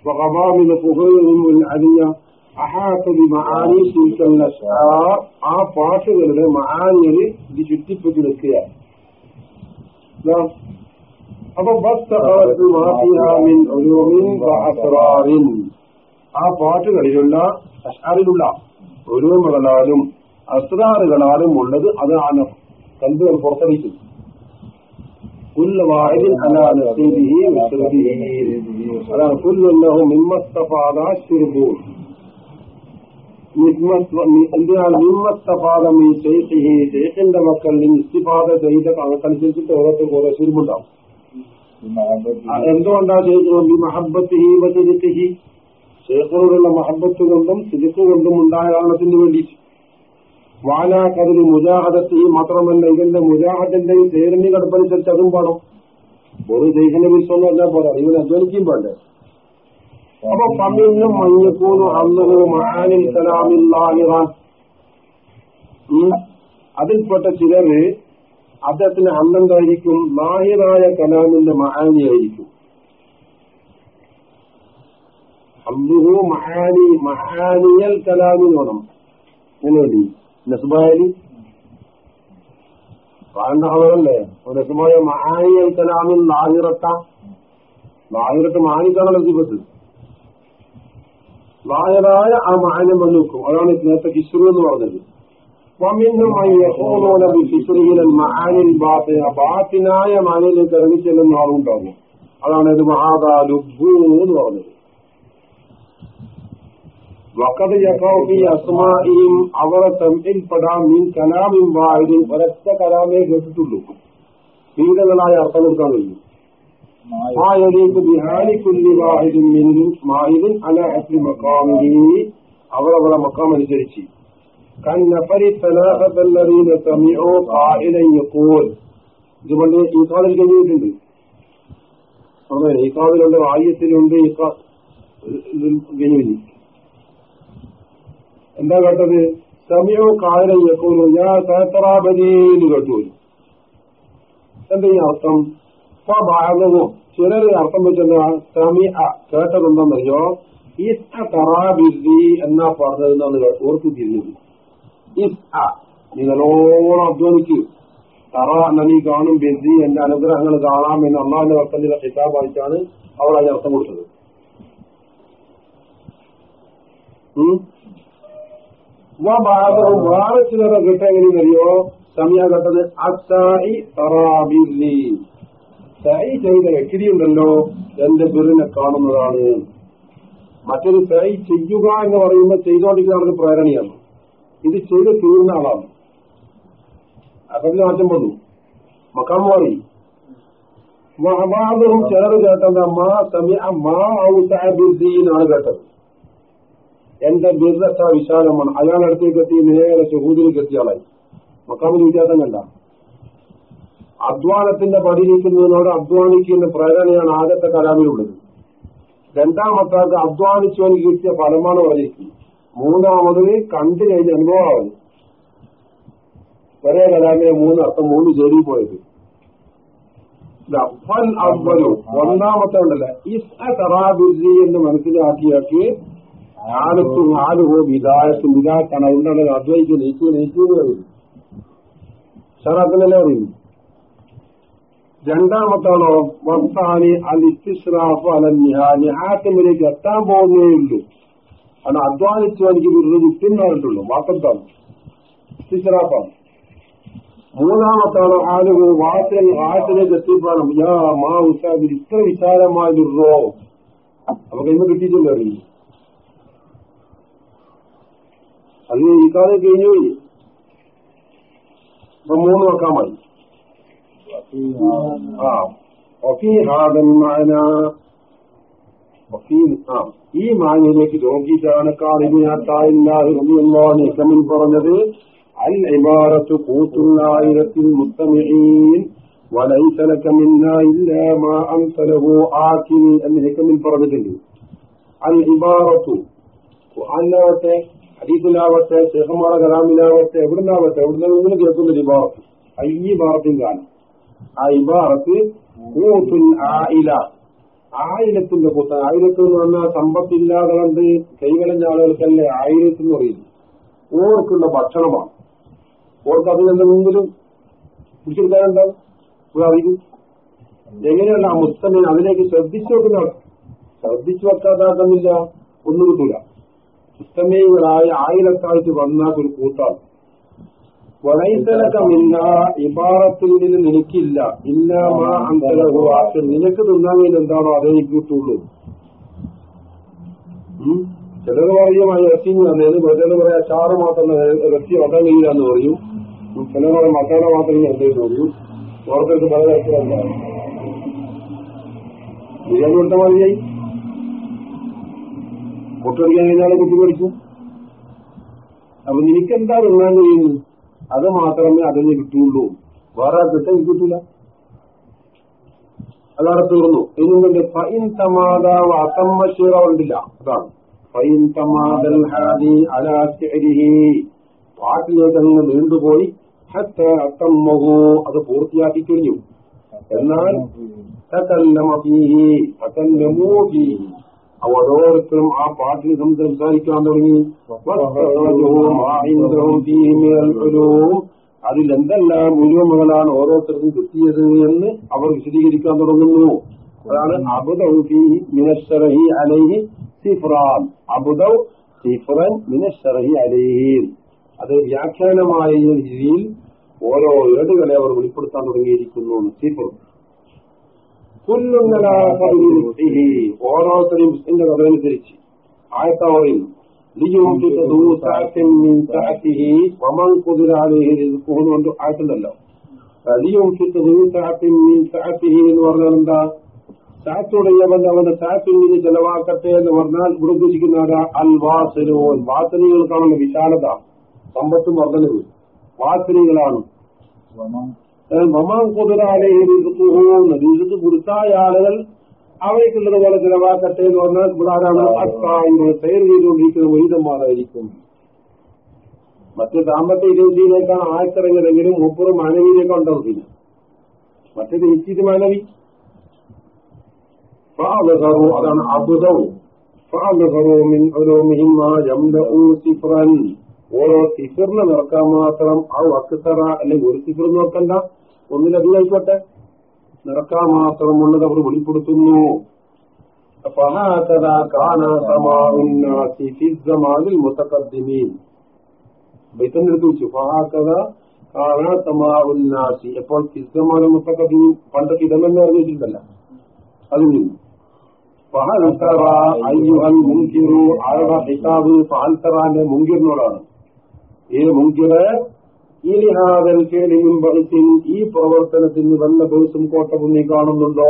വകവാമിന് പുകയും അലിഞ്ഞ അഹാത്തലി മഹാനീശിക്കുന്ന ആ പാട്ടുകളുടെ മഹാനിയിൽ ഇത് ചുറ്റിപ്പറ്റി നിൽക്കുകയാണ് അപ്പൊ ആ പാട്ടുകളിലുള്ള അഷാറിലുള്ള ഒരു മകളാലും അസ്രാറുകളാലും ഉള്ളത് അത് കൽബുകൾ പുറത്തടിക്കും كل واحد على نصيبه وشربه ألا كل له مما استفاد الشربون എന്തിനാണ് നിമ്മസ്തപാദ ഈ ശേഷിഹി ശേഷിന്റെ മക്കളിൽ ഇസ്തിപാദ ചെയ്ത കണക്കനുസരിച്ചിട്ട് ഓരോരുത്തർക്ക് ഓരോ ശിരുമുണ്ടാവും എന്തുകൊണ്ടാ ചെയ്യുന്നത് ഈ മഹബത്തിഹി വചരിത്തിഹി ഷേഖറോടുള്ള മഹബത്ത് കൊണ്ടും സിരിക്ക് കൊണ്ടും ഉണ്ടായ കാരണത്തിന് വേണ്ടിയിട്ട് വാലാ കതിരി മുജാഹദത്തി മാത്രമല്ല ഇതിന്റെ മുജാഹദിന്റെയും സേരന്യ കടപ്പനുസരിച്ച് അതും പാടും ഒരു ദൈഹന്റെ വിശ്വം അല്ല പോരാ. ഇവൻ അധ്വാനിക്കും പാടേ അപ്പൊ പമ്മിന്നും മഞ്ഞക്കൂന്നു അന്നുഹു മഹാനിൽ കലാമില്ലാഹിറാൻ അതിൽപ്പെട്ട ചിലര് അദ്ദേഹത്തിന് അന്നെന്തായിരിക്കും നാഹിറായ കലാമിന്റെ മഹാനിയായിരിക്കും. അബ്ദുഹു മഹാനി മഹാനിയൽ കലാമിനോണം എന്നുവേണ്ടി നസുബായാലി. പറയേണ്ട കളറല്ലേ നസുബായ മഹാനിയൽ കലാമിൽ ലാഹിറത്ത. ലാഹിറത്ത് മാനിക്കാണ് സിബത്ത് ലാഹിറായ ആ മാന്യം വന്നു അതാണ് നേരത്തെ കിസ്റു എന്ന് പറഞ്ഞത്. ബാത്തിനായ മാനിലേക്ക് ഇറങ്ങിച്ചെല്ലുന്ന ആളുണ്ടാകും. അതാണ് ഇത് മഹാദാലുബു എന്ന് പറഞ്ഞത്. വക്കത് യഖാഫി അസ്മായും അവരെ തമ്മിൽപ്പെടാം മീൻ കലാമും വായിലും ഒരച്ച കലാമേ കേട്ടിട്ടുള്ളൂ പീഡകളായ അർത്ഥം കൊടുക്കാൻ കഴിയും അവളവളെ മക്കാം അനുസരിച്ച്. സലാഹത്തല്ലറീന ഈ കായിലയ്യപ്പോൾ ഇത് ഈ ഈക്കാളിൽ കഴിഞ്ഞിട്ടുണ്ട്. പറഞ്ഞ ഈക്കാളിലുണ്ട് ആയത്തിലുണ്ട് എന്താ കേട്ടത്? സമയവും കാലം യക്കൂലു ഞാൻ സഹസ്രാപതിന്ന് കേട്ടു. എന്താ ഈ അർത്ഥം ഭാഗവും ചിലർ അർത്ഥം വെച്ചെന്താ സമി കേട്ടതെന്താണെന്നറിയോ ഇസ് എന്നാ പറഞ്ഞതെന്നാണ് ഓർത്തു തിരിഞ്ഞത് ഇസ് നീ നല്ലോണം അധ്വാനിക്കൂ. തറ നീ കാണും ബിസി എന്റെ അനുഗ്രഹങ്ങൾ കാണാം എന്ന് അള്ളാഹിന്റെ കിതാബ് വായിച്ചാണ് അവൾ അതിന് അർത്ഥം കൊടുത്തത്. ഭാഗവും വേറെ ചിലരെ കേട്ട എങ്ങനെയെന്നറിയോ സമയ കേട്ടത് അസായി തറാബില്ലി സൈ ചെയ്ത വ്യക്തിയുണ്ടല്ലോ എന്റെ ഗുരുവിനെ കാണുന്നതാണ്. മറ്റൊരു സൈ ചെയ്യുക എന്ന് പറയുമ്പോൾ ചെയ്തോണ്ടിരിക്കുന്ന ആൾക്ക് പ്രേരണയാണ്. ഇത് ചെയ്ത് തീർന്ന ആളാണ്. അതൊരു മാറ്റം വന്നു മക്കാം മാറി. മഹബാദും ചിലർ കേട്ടത് മാ സമയ മാ ഔസാബിദ്ദീനാണ് കേട്ടത്. എന്റെ ബിർറത്ത വിശാലമാണ്. അയാളടുത്തേക്ക് എത്തി നേരെ ഷഹൂദിലേക്ക് എത്തിയ ആളായി. മക്കാമിന് വ്യത്യാസം കണ്ട. അധ്വാനത്തിന്റെ പടിയിരിക്കുന്നതിനോട് അധ്വാനിക്കുന്ന പ്രേരണയാണ് ആദ്യത്തെ കലാമിലുള്ളത്. രണ്ടാമത്താൾക്ക് അധ്വാനിച്ചവന് കിട്ടിയ ഫലമാണ് വരയ്ക്ക് മൂന്നാമത് കണ്ടു കഴിഞ്ഞ അനുഭവമാണ്. ഒരേ കലാമിലെ മൂന്ന് അർത്ഥം മൂന്ന് ജോലി പോയത്. ഒന്നാമത്തെ ഉണ്ടല്ലേ? ഇസ് എന്ന് മനസ്സിലാക്കിയാക്കി ആലത്തും വിദായത്തും വിദായത്താണ് അതുകൊണ്ടാണ് അദ്വൈക്ക് നീക്കൂ നീക്കൂ എന്ന് പറയുന്നു ഷറാക്കുന്നല്ലേ പറയുന്നു രണ്ടാമത്താണോ വർത്താനി അൽ ഇസ്തിഷ്റാഫ് അല നിഹാ നിഹാത്തമ്മിലേക്ക് എത്താൻ പോകുന്നേ ഉള്ളൂ. അത് അധ്വാനിച്ചു എനിക്ക് വിരുദ്ധ വിത്തിന്നായിട്ടുള്ളൂ വാക്കത്താണ് ഇസ്തിഷ്റാഫാണ് മൂന്നാമത്താണ് ആളുകൾ വാസൽ വാസലേക്ക് എത്തിപ്പാണം മാ ഉസാബിൽ ഇത്ര വിശാലമായൊരു നമുക്ക് ഇന്ന് കിട്ടിയിട്ടില്ല അറിയും? അത് ഈ കാലം കഴിഞ്ഞു. കഴിഞ്ഞു അപ്പൊ മൂന്ന് വെക്കാൻ മതി. ആ ഈ മാനിലേക്ക് നോക്കിയിട്ടാണ് കാലിനാത്തായില്ലാഹിറമിൻ പറഞ്ഞത്. അൽ ഇബാറത്ത് കൂത്തുള്ളായിരത്തിൽ മുത്തമിഴീൻ അംസലഹു ആക്കിൽ എന്ന് ഹിക്കമിൽ പറഞ്ഞിട്ടുണ്ട്. അൽ ഇബാറത്തു അല്ലാവട്ടെ ഹദീസിലാവട്ടെ ഷെഹമാറ കലാമിലാവട്ടെ എവിടുന്നാവട്ടെ എവിടുന്ന നിങ്ങൾ കേൾക്കുന്ന ഒരു ഇബാറത്ത്. ഈ ഇബാറത്തും കാണും ആ ഇബാറത്ത് ആയില. ആയിരത്തിന്റെ കൂത്ത. ആയിരത്തിൽ എന്ന് പറഞ്ഞാൽ സമ്പത്തില്ലാതെ കണ്ട് കൈകളഞ്ഞ ആളുകൾക്കല്ലേ ആയിരത്തിൽ എന്ന് പറയുന്നു ഓർക്കുള്ള ഭക്ഷണമാണ്. ഓർക്ക് അതിനെന്തെങ്കിലും പിടിച്ചെടുക്കാനുണ്ടാവും അറിയും എങ്ങനെയാണ് ആ മുസ്തമിന് അതിലേക്ക് ശ്രദ്ധിച്ചു വെക്കുന്ന ശ്രദ്ധിച്ചു വെക്കാതാക്കുന്നില്ല ഒന്നും കിട്ടൂല. മുസ്തമീകളായ ആയിരക്കാലത്ത് വന്ന ഒരു കൂട്ടാണ്. വലൈത്തലക്കമില്ല ഇബാറത്തിൽ നിന്ന് നിനക്കില്ല. ഇല്ലാമാ അന്തലഹുവാക്ക് നിനക്ക് തിന്നാൻ എന്താണോ അതേ കിട്ടുള്ളൂ. ചിലർ പറയും ആ പറയാ തന്നേന്ന് ചിലർ പറയാം ചാറ് മാത്രം ഇറച്ചി വക്കാൻ കഴിയില്ല പറയും. ചിലർ പറയും മസാല മാത്രമേ എന്തെന്ന് പറയും. ഓർത്തേക്ക് പല തരത്തിലല്ല ബിരിയാണി കൊടുത്ത മതിയായി. പൊട്ടടിക്കാൻ കഴിഞ്ഞാൽ കുട്ടി പഠിക്കും. അപ്പൊ നിനക്കെന്താ തിന്നാൻ കഴിയുന്നു അത് മാത്രമേ അതിന് കിട്ടുള്ളൂ വേറെ കിട്ടാൻ കിട്ടൂല. അതവിടെ തീർന്നു. ഇനികൊണ്ട് ഫൈൻ തമാതാവ് അസമ്മ ഷീറ ഉണ്ടില്ല അതാണ്. ഫൈൻ തമാദൽ ഹാദി അലാഹി പാട്ടിലേക്ക് അങ്ങ് നീണ്ടുപോയി. അത്തമ്മഹു. അത് പൂർത്തിയാക്കി കഴിഞ്ഞു. എന്നാൽ ഓരോരുത്തരും ആ പാട്ടിൽ സംസാരിക്കാൻ തുടങ്ങി. അതിൽ എന്തെല്ലാം ഉരുവമകളാണ് ഓരോരുത്തർക്കും കിട്ടിയത് എന്ന് അവർ വിശദീകരിക്കാൻ തുടങ്ങുന്നു. അതാണ് അബുദൌഫി മിനഷറഹി അലൈഹി സിഫ്രാൻ അബുദൌ സിഫ്രൻ മിനശ്ശറഹി അലൈഹി. അത് വ്യാഖ്യാനമായ രീതിയിൽ ഓരോ ഏടുകളെ അവർ വെളിപ്പെടുത്താൻ തുടങ്ങിയിരിക്കുന്നു. സിഫർ. ഓരോരുത്തരെയും മുസ്ലിന്റെ കഥയനുസരിച്ച് ആയത്ത ആയിട്ടുണ്ടല്ലോ എന്ന് പറഞ്ഞാൽ എന്താ? സാറ്റുടയവൻ അവന്റെ സാറ്റിൽ നിന്ന് ചെലവാക്കട്ടെ എന്ന് പറഞ്ഞാൽ ഇവിടെ ഉദ്ദേശിക്കുന്ന അൽ വാസനോൻ വാസനികൾക്കാണല്ലോ വിശാലത സമ്പത്തും വർദ്ധനവ് വാസനികളാണ്. മമാൻ കുതിരാലെ ഇത് കൊടുത്തായ ആളുകൾ അവയ്ക്കുള്ളത് പോലെ ചിലവാക്കട്ടെ എന്ന് പറഞ്ഞാൽ ഇവിടെ ആരാണ് അത്തായികൾ തയ്യാർ ചെയ്തുകൊണ്ടിരിക്കുന്ന വൈദന്മാരായിരിക്കും മറ്റ് സാമ്പത്തിക രീതിയിലേക്കാണ് ആയത്തിറങ്ങിയതെങ്കിലും മുപ്പത് മാനവിയിലേക്ക് ഉണ്ടാവുന്നില്ല മറ്റേത് നിശ്ചിത മാനവി. അതാണ് അബുദവും ഓരോ സിഫറിനെ നോക്കാൻ മാത്രം ആ വക്കുത്തറ അല്ലെങ്കിൽ ഒരു സിഫർ നോക്കണ്ട. ഒന്നിലധികം ആയിക്കോട്ടെ. നിറക്കാൻ മാത്രമുള്ളത് അവർ വെളിപ്പെടുത്തുന്നു. ബൈത്തന്നെടുത്ത് വെച്ചു. ഫഹാക്കഥ കാണാത്തമാവുന്നാസി എപ്പോൾ ഫിസ്സമാനും മുത്തക്കദ്ദീൻ പണ്ട് ഇടമെന്ന് അറിഞ്ഞിട്ടുണ്ടല്ല അതിൽ നിന്ന് ആരുടെ ഹിസാബ് ഫഹൽത്തറാന്റെ മുൻകിറിനോടാണ്. ഈ മുൻകിറ് ഇലിഹാദൽ കേളിയും ബഹുസിൻ ഈ പ്രവർത്തനത്തിന് വല്ല ബോസും കോട്ടവും നീ കാണുന്നുണ്ടോ?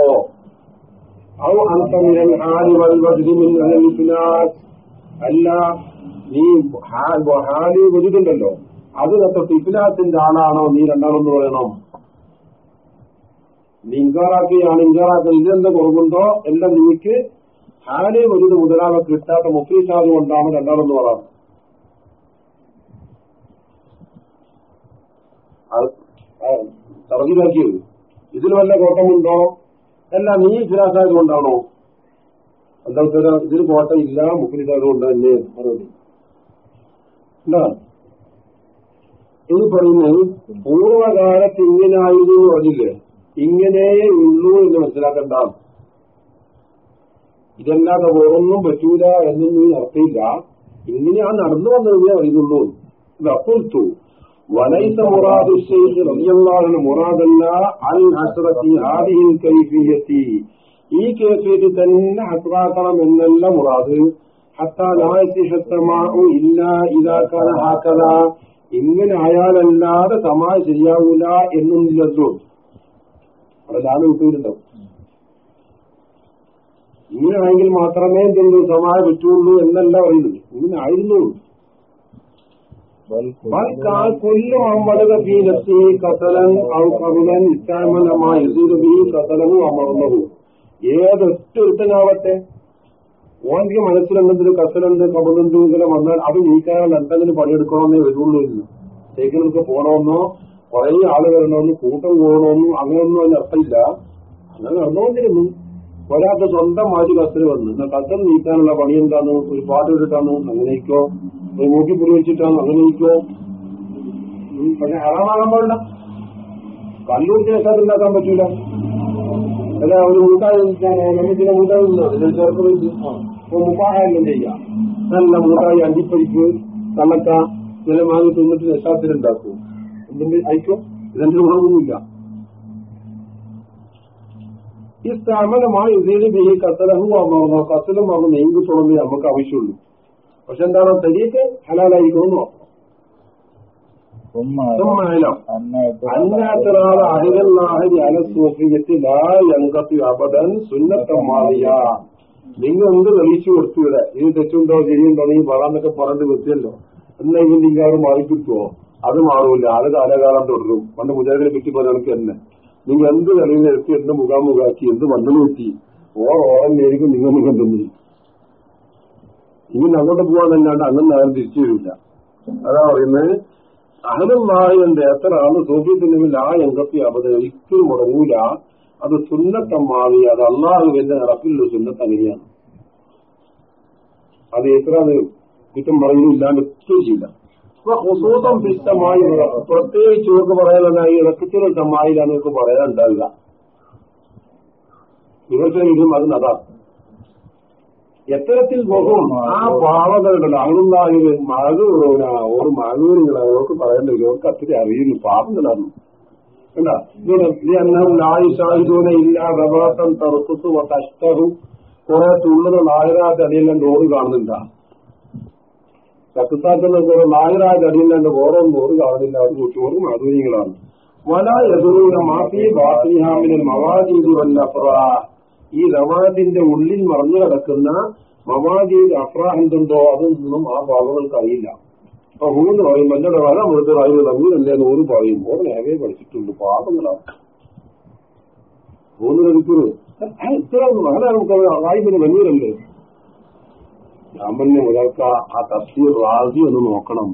ഔ അന്തമിരൻ അല്ല നീ ഹാലി വരുന്നുണ്ടല്ലോ അത് തൊട്ട് ഇഫിലാത്തിന്റെ ആളാണോ? നീ രണ്ടാമെന്ന് പറയണം നീ ഇങ്കാറാക്കുകയാണ് ഇങ്കാറാക്കുക ഇതെന്താ കുറവുണ്ടോ? എല്ലാം നിനക്ക് ഹാലി വരുന്ന മുതലാളെ കിട്ടാത്ത മുഫീസാദ് കൊണ്ടാണ് രണ്ടാമെന്ന് പറയാം തറഞ്ഞിലാക്കിയത് ഇതിൽ വല്ല കോട്ടമുണ്ടോ? അല്ല നീ ഫിരാസായത് കൊണ്ടാണോ എന്താ ഇതിന് ഇതിന് കോട്ടമില്ല മുഫിലിസായത് കൊണ്ട് തന്നെ മറുപടി. ഇത് പറയുന്നത് പൂർവകാലത്ത് ഇങ്ങനായിരുന്നു പറഞ്ഞില്ലേ? ഇങ്ങനെയേ ഉള്ളൂ എന്ന് മനസ്സിലാക്കണ്ട. ഇതല്ലാതെ വേറൊന്നും പറ്റൂല എന്നൊന്നും അർത്ഥമില്ല ഇങ്ങനെയാ നടന്നു വന്നതേ അറിയുന്നുള്ളൂ. ഇത് അപ്പുറത്തു. വലൈസ മുറാദു ഷെയ്ഖ് റളിയല്ലാഹു മുറാദല്ല അൽ ഹസ്രത്തി ഹാദിഹിൽ കൈഫിയത്തി ഈ കേഫിയത്തിൽ തന്നെ ഹസ്രാക്കണം എന്നല്ല മുറാദ്. ഹത്താ ലായത്തിഹത്തമാഉ ഇല്ല ഇതാക്കാന ഹാക്കല ഇങ്ങനെ ആയാലല്ലാതെ സമാ ശരിയാവൂല എന്നൊന്നില്ലല്ലോ അവിടെ ലാൽ വിട്ടൂരുണ്ടാവും ഇങ്ങനെ ആയെങ്കിൽ മാത്രമേ എന്തുള്ളൂ? സമാ പറ്റുള്ളൂ എന്നല്ല പറയുന്നത്. ഇങ്ങനെ ആയിരുന്നു كل من ولد في نفسه قتلا او قبلا استعمل ما يزيد به قتله ومرضه ഏതൊറ്റ ഒരുത്തനാവട്ടെ ഓന്റെ മനസ്സിലെന്തെങ്കിലും കസലുണ്ട് കബലുണ്ട് ഇങ്ങനെ വന്നാൽ അത് നീക്കാനുള്ള എന്തെങ്കിലും പണിയെടുക്കണമെന്നേ വരുള്ളൂ ഇന്ന് സൈക്കിൾക്ക് പോകണമെന്നോ കുറെ ആള് വരണമെന്നോ കൂട്ടം പോകണമെന്നോ അങ്ങനെയൊന്നും അതിന് അർത്ഥമില്ല അങ്ങനെ നടന്നുകൊണ്ടിരുന്നു ഒരാൾക്ക് സ്വന്തം മാറ്റി കസൽ വന്നു. എന്നാൽ കസൽ നീക്കാനുള്ള പണി എന്താന്ന് ഒരു പാട്ട് ഇട്ടിട്ടാണ് അങ്ങനെയൊക്കെയോ? ഒരു മൂക്കി വെച്ചിട്ടാണ് അങ്ങനെയൊക്കെയോ? പക്ഷെ ഹറാമാകാൻ പാടില്ല. കല്ലൂർക്ക് ശേഷം ഉണ്ടാക്കാൻ പറ്റൂല. അല്ല ഒരു മൂട്ടായി ചില മൂട്ടായി മുപ്പാഹാരം ചെയ്യാം. നല്ല മൂട്ടായി അണ്ടിപ്പരിപ്പ് കള്ളക്ക ചില വാങ്ങി തിന്നിട്ട് രക്ഷാത്തിൽ ഉണ്ടാക്കും അയക്കോ ഇതിന്റെ ഗുണമൊന്നുമില്ല. ഈ ഇസ്താമലമായി ഉദ്ദേശിച്ച് കത്തലഹു അമ്മാവുന്ന കത്തലും അമ്മ നീങ്ങി തുടങ്ങി നമുക്ക് ആവശ്യമുള്ളൂ. പക്ഷെ എന്താണ്? തരീക്ക് ഹലാലായിരിക്കണം നിങ്ങൾ എന്ത് തെളിയിച്ചു കൊടുത്തു ഇവിടെ? ഇത് തെറ്റുണ്ടോ ശരിയുണ്ടോ നീ പറയാന്നൊക്കെ പറഞ്ഞു വെച്ചല്ലോ എന്നാ ഇതിന്റെ ഇങ്ങനെ മാറിക്കിട്ടുവോ അത് മാറൂല. അത് കാലകാലം തുടരും. പണ്ട് മുജാഹിദിനെ പറ്റി പറയുകയാണെങ്കിൽ തന്നെ. നിങ്ങൾ എന്ത് തെളിവ് നിരത്തി എന്ത് മുഖാമുഖാക്കി എന്ത് മണ്ണ് നോക്കി ഓ ഓറന്നായിരിക്കും നിങ്ങൾ കണ്ടെന്ന് ഇങ്ങനെ അങ്ങോട്ട് പോകാൻ തന്നെയാണ്ട് അങ്ങനെ ആരും തിരിച്ചു വരില്ല. അതാ പറയുന്നത് അഹലുള്ളാഹിന്റെ എത്ര ആൾ സൂഫിത്തിനുമിൽ ആ എങ്കത്തി അബദ്ധം. ഒരിക്കലും മുടങ്ങൂല. അത് സുന്നത്തമ്മാവി അത് അള്ളാഹുവിന്റെ നടപ്പിലുള്ള സുന്നത്ത് അങ്ങനെയാണ്. അത് എത്ര അത് കുറ്റം പറയുന്നില്ലാണ്ട് ഒത്തിരി ചെയ്യില്ല. അപ്പൊ ഹുസൂതം പിസ്തമായി പ്രത്യേകിച്ച് ഇവർക്ക് ഈ ഇറക്കത്തിലുള്ള സമ്മായിലാണ് ഇവർക്ക് പറയാനുണ്ടാവില്ല ഇവരുടെ ഇതും അത് അതാണ് എത്തരത്തിൽ പോകും. ആ പാവങ്ങളുണ്ടല്ലോ അങ്ങുണ്ടായത് മഴൂറോന ഓർ മഴൂരിങ്ങളെ അവർക്ക് പറയേണ്ട അവർക്ക് അത്ര അറിയുന്നു. പാവങ്ങളാണ് കണ്ടാ? ലായുഷാഹിദൂന ഇല്ല റബാത്തം തഷ്ടഹു കുറെ തുള്ളുന്ന നായരാജ് അടിയെല്ലാം ഡോറ് കാണുന്നില്ല കുറെ നായരാജ് അടിയെല്ലാം ഓരോ ഡോറ് കാണുന്നില്ല അവർ ചോറും ആധുനികളാണ് വല എതിരൂര മാഫി മവാജീദു വല്ല ഈ റവാദിന്റെ ഉള്ളിൽ മറന്നു കിടക്കുന്ന മവാജീദ് അഫ്രാഹെന്തുണ്ടോ അതൊന്നും ആ ഭാഗങ്ങൾക്ക് അറിയില്ല അപ്പൊ ഹൂന്ന് പറയും മഞ്ഞയുടെ വല മുഴുത്ത അറിയുന്നത് തമ്മിലല്ലേ നൂറ് പറയും ഓർ നേരെ പഠിച്ചിട്ടുണ്ട് പാപങ്ങളാണ് ഹൂന്ന് മണിക്കൂർ ഇത്ര അങ്ങനെ നമുക്ക് വായിപ്പിന് വെണ്ണൂരല്ലേ ഞാൻ ഒരാൾക്ക് ആ തഫ്സീർ റാസി എന്ന് നോക്കണം.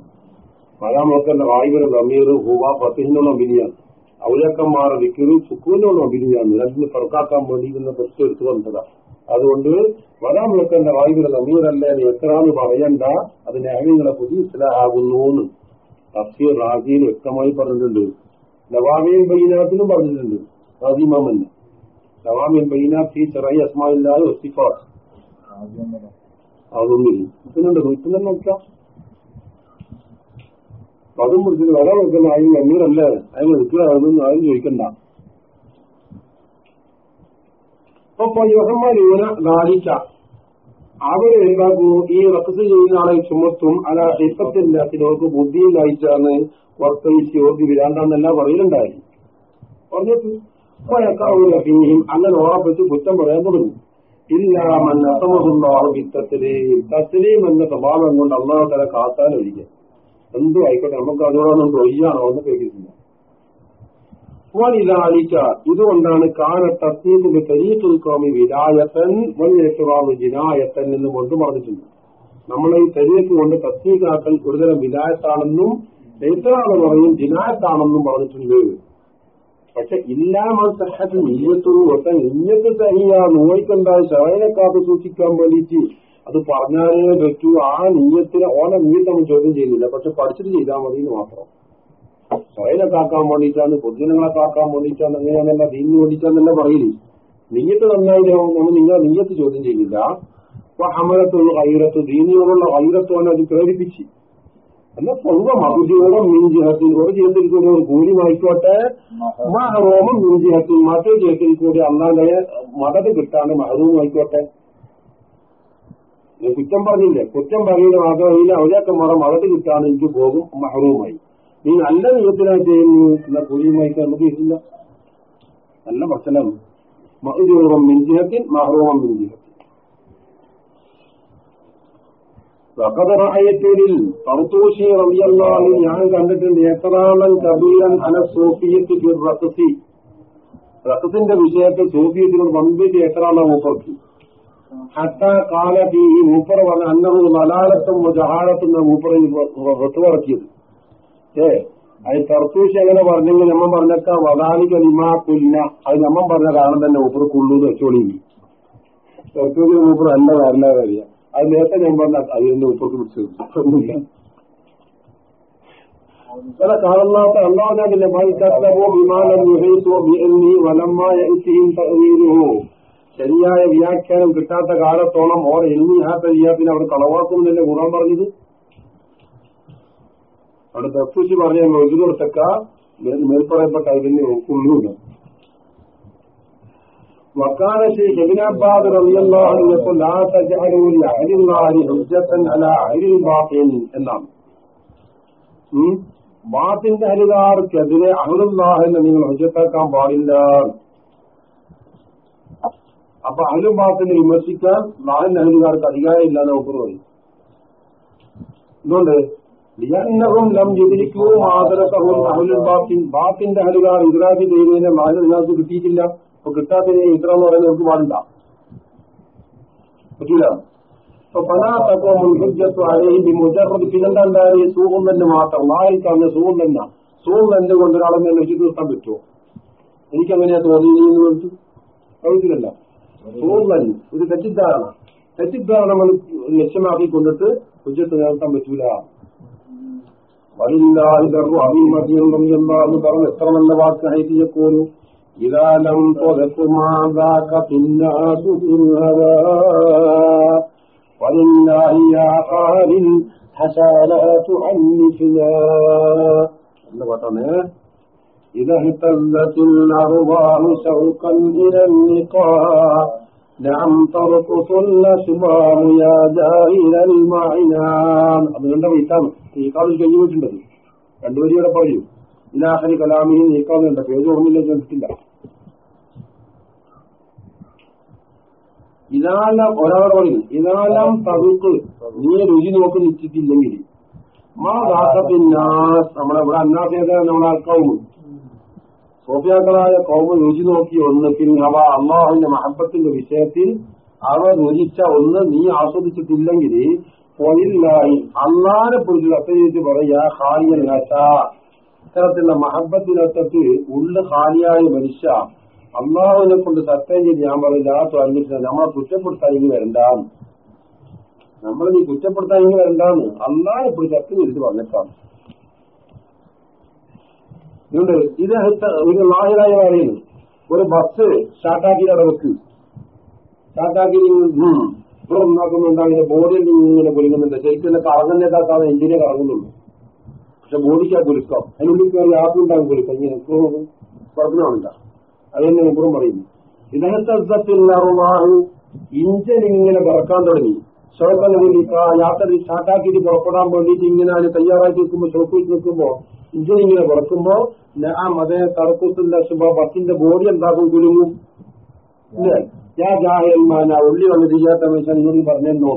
മഴാമൊക്കെ വായുവിന് തമീർ ഹുവ ഫത്തിഹിനുള്ള ബിരിയാണ് ഔലക്കന്മാരെ വിക്കറ് സുക്കൂനുള്ള ബിരിയാണ് രണ്ടിന് പുറത്താക്കാൻ വേണ്ടി ഇന്ന് ബസ് എടുത്തു വന്നതാ. അതുകൊണ്ട് വരാമുളക്കന്റെ വായുവിലെ തമീറല്ലേ എന്ന് എത്രാന്ന് പറയണ്ട. അത് ന്യായങ്ങളെ പുതിയ ഇസ്ലാഹാകുന്നു എന്ന് തഫ്സീർ റാസിയിൽ വ്യക്തമായി പറഞ്ഞിട്ടുണ്ട്. നവാമിയൻ ബൈനാത്തിനും പറഞ്ഞിട്ടുണ്ട്. റാസിമാമന്നെ നവാമിയൻ ബൈനാത്ത് ചെറിയ അസ്മാവില്ലാതെ ഒത്തിഫാർ അതൊന്നും ഇപ്പം തന്നെ നോക്കാം അതും പിടിച്ചിട്ട് വില കൊടുക്കുന്ന ആരും അമീറല്ലേ അതിന് എടുക്കുകയാണെന്ന് ആരും ചോദിക്കണ്ട. അപ്പൊ യുഹമ്മൂന ഗാലിക്ക അവർ എന്താക്കൂ ഈ റക്സ് ചെയ്യുന്ന ആളെ ചുമത്തും അല്ല ഇപ്പത്തില്ലാത്തിനോർക്ക് ബുദ്ധിയില്ലായിട്ടാണ് വർത്തയിച്ച് ഓർത്തി വിരാണ്ടാന്നെല്ലാം പറയലുണ്ടായി പറഞ്ഞിട്ട് പോയക്കാവും അങ്ങനെ ഓറപ്പിച്ച് കുറ്റം പറയാൻ തുടങ്ങി. തസ്ലീം. എന്ന സ്വഭാവം കൊണ്ട് അള്ളാഹു തല കാത്താൻ ഒഴിക്കുക എന്തു ആയിക്കോട്ടെ നമുക്ക് അതോടൊന്നും ഒഴിയാണോ എന്ന് കേൾക്കുന്നു ഇതുകൊണ്ടാണ് കാല തസ്ലീമിന്റെ തരീഖുൽ കോമി വിലായത്തൻ വലിയ ജിനായത്തൻ എന്ന് കൊണ്ട് പറഞ്ഞിട്ടുണ്ട്. നമ്മൾ ഈ തരീഖ് കൊണ്ട് തസ്ലീഖാക്കൽ ഒരുതരം വിലായത്താണെന്നും ചൈത്രാണ് പറയും ജിനായത്താണെന്നും പറഞ്ഞിട്ടുണ്ട്. പക്ഷെ ഇല്ലാമ സഹത്ത് നീയത്തുള്ളൂ ഒറ്റ ഇഞ്ഞത്ത് തനിയാ നോയിക്കുണ്ടായ ശവനെ കാത്തു സൂക്ഷിക്കാൻ വേണ്ടിയിട്ട് അത് പറഞ്ഞാലേ പറ്റൂ. ആ നീയത്തിന് ഓനെ നീയത്ത് നമ്മൾ ചോദ്യം ചെയ്യുന്നില്ല പക്ഷെ പഠിച്ചിട്ട് ചെയ്താൽ മതി എന്ന് മാത്രം. സ്വയനെ കാക്കാൻ വേണ്ടിയിട്ടാണ് പൊതുജനങ്ങളെ കാക്കാൻ വേണ്ടിയിട്ടാണ് അങ്ങനെയാണെന്നല്ല ദീനിന് വേണ്ടിയിട്ടാന്നല്ല പറയില്ലേ നീയത്ത് നന്നായിട്ടാവും നമ്മൾ നിങ്ങൾ നീയത്ത് ചോദ്യം ചെയ്യുന്നില്ല അപ്പൊ അമലത്തുള്ള കൈറത്ത് ദീനിയോടുള്ള കൈറത്തോനെ അത് പ്രേരിപ്പിച്ച് എന്നാൽ സ്വന്തം മകുതിയോളം മിഞ്ചിഹത്തിൽ ഒരു ജീവിതത്തിൽ കൂടി ഒരു കൂലി വായിക്കോട്ടെ. മഹറോമം മിഞ്ചിഹത്തിൽ മറ്റൊരു ജീവിതത്തിൽ കൂടി അന്നാന്റെ മതത് കിട്ടാണ്ട് മഹറൂം ആയിക്കോട്ടെ കുറ്റം പറഞ്ഞില്ലേ? കുറ്റം പറയുന്ന മാത്രമല്ല അവരെയൊക്കെ മറ മതത് കിട്ടാണ് എനിക്ക് പോകും മഹറൂമായി നീ നല്ല നിയമത്തിനായി ചെയ്യുന്നു എന്ന കൂലിയുമായിട്ട് നമുക്ക് ഇല്ല. നല്ല ഭക്ഷണം. മഹജൂറം മിഞ്ചിഹത്തിൽ മഹറൂമം മിഞ്ചിഹത്തിൽ. വക്കതറായത്തൂരിൽ തറുത്തൂഷി റബിയല്ലാഹു ഞാൻ കണ്ടിട്ടുണ്ട് എത്രാളം കബീരൻ അന സൂഫിയത്ത് റസസി റസസിന്റെ വിഷയത്തിൽ സൂഫിയത്തിനോട് വമ്പിന്റെ എത്രാളം മൂപ്പർക്ക്. ഹത്ത കാലത്ത് ഈ മൂപ്പർ പറഞ്ഞ അന്നഹു മലാലത്തും ജഹാലത്തും മൂപ്പർ റത്തുവറക്കിയത് ഏ അത് തർത്തൂഷി അങ്ങനെ പറഞ്ഞെങ്കിൽ നമ്മൾ പറഞ്ഞക്ക വദാലിക ലിമാ കുല്ല അത് നമ്മൾ പറഞ്ഞ കാരണം തന്നെ മൂപ്പർ കുള്ളു വെച്ചോളി. തർത്തൂഷി മൂപ്പർ അല്ല അറിയാം. അത് നേരത്തെ ഞാൻ പറഞ്ഞ അത് പിടിച്ചു വലമായ തഹീലുഹോ ശരിയായ വ്യാഖ്യാനം കിട്ടാത്ത കാലത്തോളം ഓർ എൽമി ആ തരിയാത്തിന് അവിടെ കളവാക്കുന്നതിന്റെ ഗുണം പറഞ്ഞത്? അവിടെ തസ്തുശി പറഞ്ഞു ഒഴിഞ്ഞു കൊടുത്തക്ക മേൽപ്പറയപ്പെട്ട അതിന് ഉള്ളുണ്ട് وقال شيخ ابن عباس رضي الله عنه يقول لا تجعلوا لأهل الله حجة على أهل الباطل എന്നാണ് ബാത്തിന്റെ ഹരികാർക്കെതിരെ അഹുലുല്ലാഹിനെ നിങ്ങൾ ഹുജത്താക്കാൻ പാടില്ല അപ്പൊ അഹലും ബാത്തിനെ വിമർശിക്കാൻ നാലിന് അഹലുകാർക്ക് അധികാരം ഇല്ലാതെ ഒപ്പുറ പറയും എന്തുകൊണ്ട് ലിയന്നഹും ലം യുദിരിക്കൂ ആദരസഹും അഹുലുൽ ബാത്തിൻ ബാത്തിന്റെ ഹലുകാർ ഇദ്രാജ് ചെയ്തതിനെ നാല് നിങ്ങൾക്ക് കിട്ടിയിട്ടില്ല അപ്പൊ കിട്ടാത്തതിന് ഇത്ര എന്ന് പറയുന്നത് നമുക്ക് പാടില്ല. പറ്റൂല അപ്പൊ അലൈഹി മുജറദ് പിന്നെന്താ ഉണ്ടായി സൂഹം തന്നെ മാത്രം നായിക്കാന്ന് സൂഹം തന്നെ സൂഹം തന്നെ കൊണ്ട് ഒരാളെ തന്നെ വെച്ച് തീർക്കാൻ പറ്റുമോ? എനിക്കങ്ങനെയാ തോന്നി എന്ന് ചോദിച്ചു കഴിക്കില്ല സൂഹം തന്നെ ഒരു തെറ്റിദ്ധാരണ. തെറ്റിദ്ധാരണ ലക്ഷ്യമാക്കി കൊണ്ടിട്ട് ഹുജത്ത് നേർത്താൻ പറ്റൂല. അഭിമതിയും എന്താന്ന് പറഞ്ഞ് എത്ര നല്ല വാക്ക് ഹൈറ്റിയക്കോലും إذا لم تذق ما ذاك في الناس في الهوى ولله يا قال الحسنات عنفنا എന്താ പാട്ടാണ് إذا اهتزت الأرواح شوقا إلى اللقاء نعم ترقص الأشبار يا جاهل المعنان അത് കണ്ട വൈത്താണ് ഈ കാലിൽ കഴിഞ്ഞു പോയിട്ടുണ്ടത് രണ്ടുപേരും പറയൂ ഇലാഹരി കലാമിന് നീക്കാവുന്നുണ്ട്. പേര് ഓർമ്മില്ല ചോദിച്ചില്ല ഇതാലം ഒരാൾ പറയും ഇതാലം തവിക്ക് നീ രുചി നോക്കി നിശ്ചിത്തില്ലെങ്കിൽ മാ ദാസത്തിന്നാസ് നമ്മളെ ഇവിടെ അന്നാസേത നമ്മളെ ആൾക്കാവും. സോഫിയാക്കളായ കൗമ രുചി നോക്കി ഒന്ന് പിന്നെ അവ അള്ളാഹുവിന്റെ മഹബത്തിന്റെ വിഷയത്തിൽ അവ രുചിച്ച ഒന്ന് നീ ആസ്വദിച്ചിട്ടില്ലെങ്കിൽ അള്ളാരെ അള്ളാനെ അത്ര കത്തരിച്ച് പറയാ ഹാരിയ ഇത്തരത്തിലുള്ള മഹബത്തിനൊത്തത്തിൽ ഉള്ള ഹാലിയായ മനുഷ്യ അള്ളാഹുവിനെ കൊണ്ട് സത്യം ചെയ്ത് ഞാൻ പറയില്ലാത്ത പറഞ്ഞിട്ട് നമ്മളെ കുറ്റപ്പെടുത്താൻ ഇനി വരണ്ടാന്ന്. നമ്മൾ നീ കുറ്റപ്പെടുത്താൻ ഇനി വരണ്ടാന്ന്. അള്ളാഹെ ഇപ്പോൾ സത്യം ചെയ്തിട്ട് പറഞ്ഞിട്ടാണ് ഇതുണ്ട്. ഇത് ഒരു നായരായ പറയുന്നു ഒരു ബസ് സ്റ്റാർട്ടാക്കി വെക്ക്. സ്റ്റാർട്ടാക്കി ഇവിടെ ഉണ്ടാക്കുന്നുണ്ടാണ് ബോർഡിൽ ബോഡിയിൽ ഇങ്ങനെ കുലുങ്ങുന്നുണ്ട്. ശരിക്കും കറങ്ങുന്നേക്കാൾ എഞ്ചിനെ കറങ്ങുന്നുള്ളൂ പക്ഷെ ബോഡിക്കാ കുരുക്കം അതിനുള്ളിൽ കയറി ആപ്പുണ്ടാകും കുരുക്കം ഇങ്ങനെ കുഴപ്പമില്ല അത് തന്നെ മുമ്പും പറയുന്നു. ഇതിനകത്തറുവാഹു ഇഞ്ചൻ ഇങ്ങനെ പറക്കാൻ തുടങ്ങി. ഷോക്കല്ലെങ്കിൽ യാത്ര സ്റ്റാർട്ടാക്കിയിട്ട് പുറപ്പെടാൻ വേണ്ടിയിട്ട് ഇങ്ങനെ തയ്യാറാക്കി നിൽക്കുമ്പോൾ ശ്രോക്കിട്ട് നിൽക്കുമ്പോൾ നിൽക്കുമ്പോ ഇഞ്ചൻ ഇങ്ങനെ പറക്കുമ്പോ അതേ തറക്കൂത്തിന്റെ ശുഭ ബസിന്റെ ബോഡി എന്താക്കും കുലുങ്ങും ഇല്ലേ? ഞാൻ ജാഹന്മാന ഉള്ളി വന്ന് ചെയ്യാത്ത മനുഷ്യൻ നിങ്ങൾ പറഞ്ഞെന്നോ.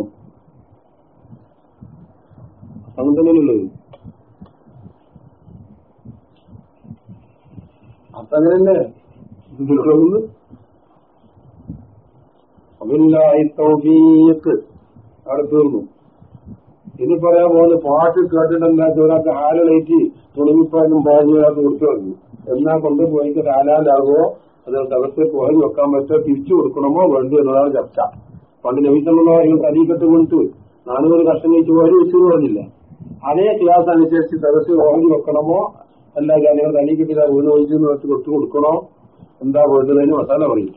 അങ്ങനെ തന്നെയുള്ളത് അതങ്ങനെ തന്നെ ഇതിലുള്ളത് അബില്ലാഹി തൗഫീഖ് അവിടെ തീർന്നു ഇനി പറയാൻ പോകുന്ന പാട്ട് കേട്ടിട്ടുണ്ടാക്കി ഒരാൾക്ക് ഹാലളേറ്റ് തുണിമിപ്പാനും ഒരാൾക്ക് കൊടുത്തു വന്നു എന്നാ കൊണ്ടുപോയിട്ട് ഹാലാലാകുമോ? അത് തകർത്ത് പുറകെ വെക്കാൻ പറ്റുമോ തിരിച്ചു കൊടുക്കണമോ? വേണ്ടോ എന്നതാണ് ചർച്ച. പണ്ട് നബിസമ്മ തരീക്കെട്ട് കൊടുത്തു. നാനൂറ് കഷ്ടം കഴിച്ച് വരി വെച്ചു പറഞ്ഞില്ല. അതേ ക്ലാസ് അനുസരിച്ച് തകർത്ത് പുറകെ വെക്കണമോ? അല്ല നിങ്ങൾ തനി കിട്ടിയ വീണ് ഒഴിച്ചെന്ന് വെച്ച് കൊടുത്തു കൊടുക്കണോ എന്താ വേണ്ടതിന് മസാല പറയും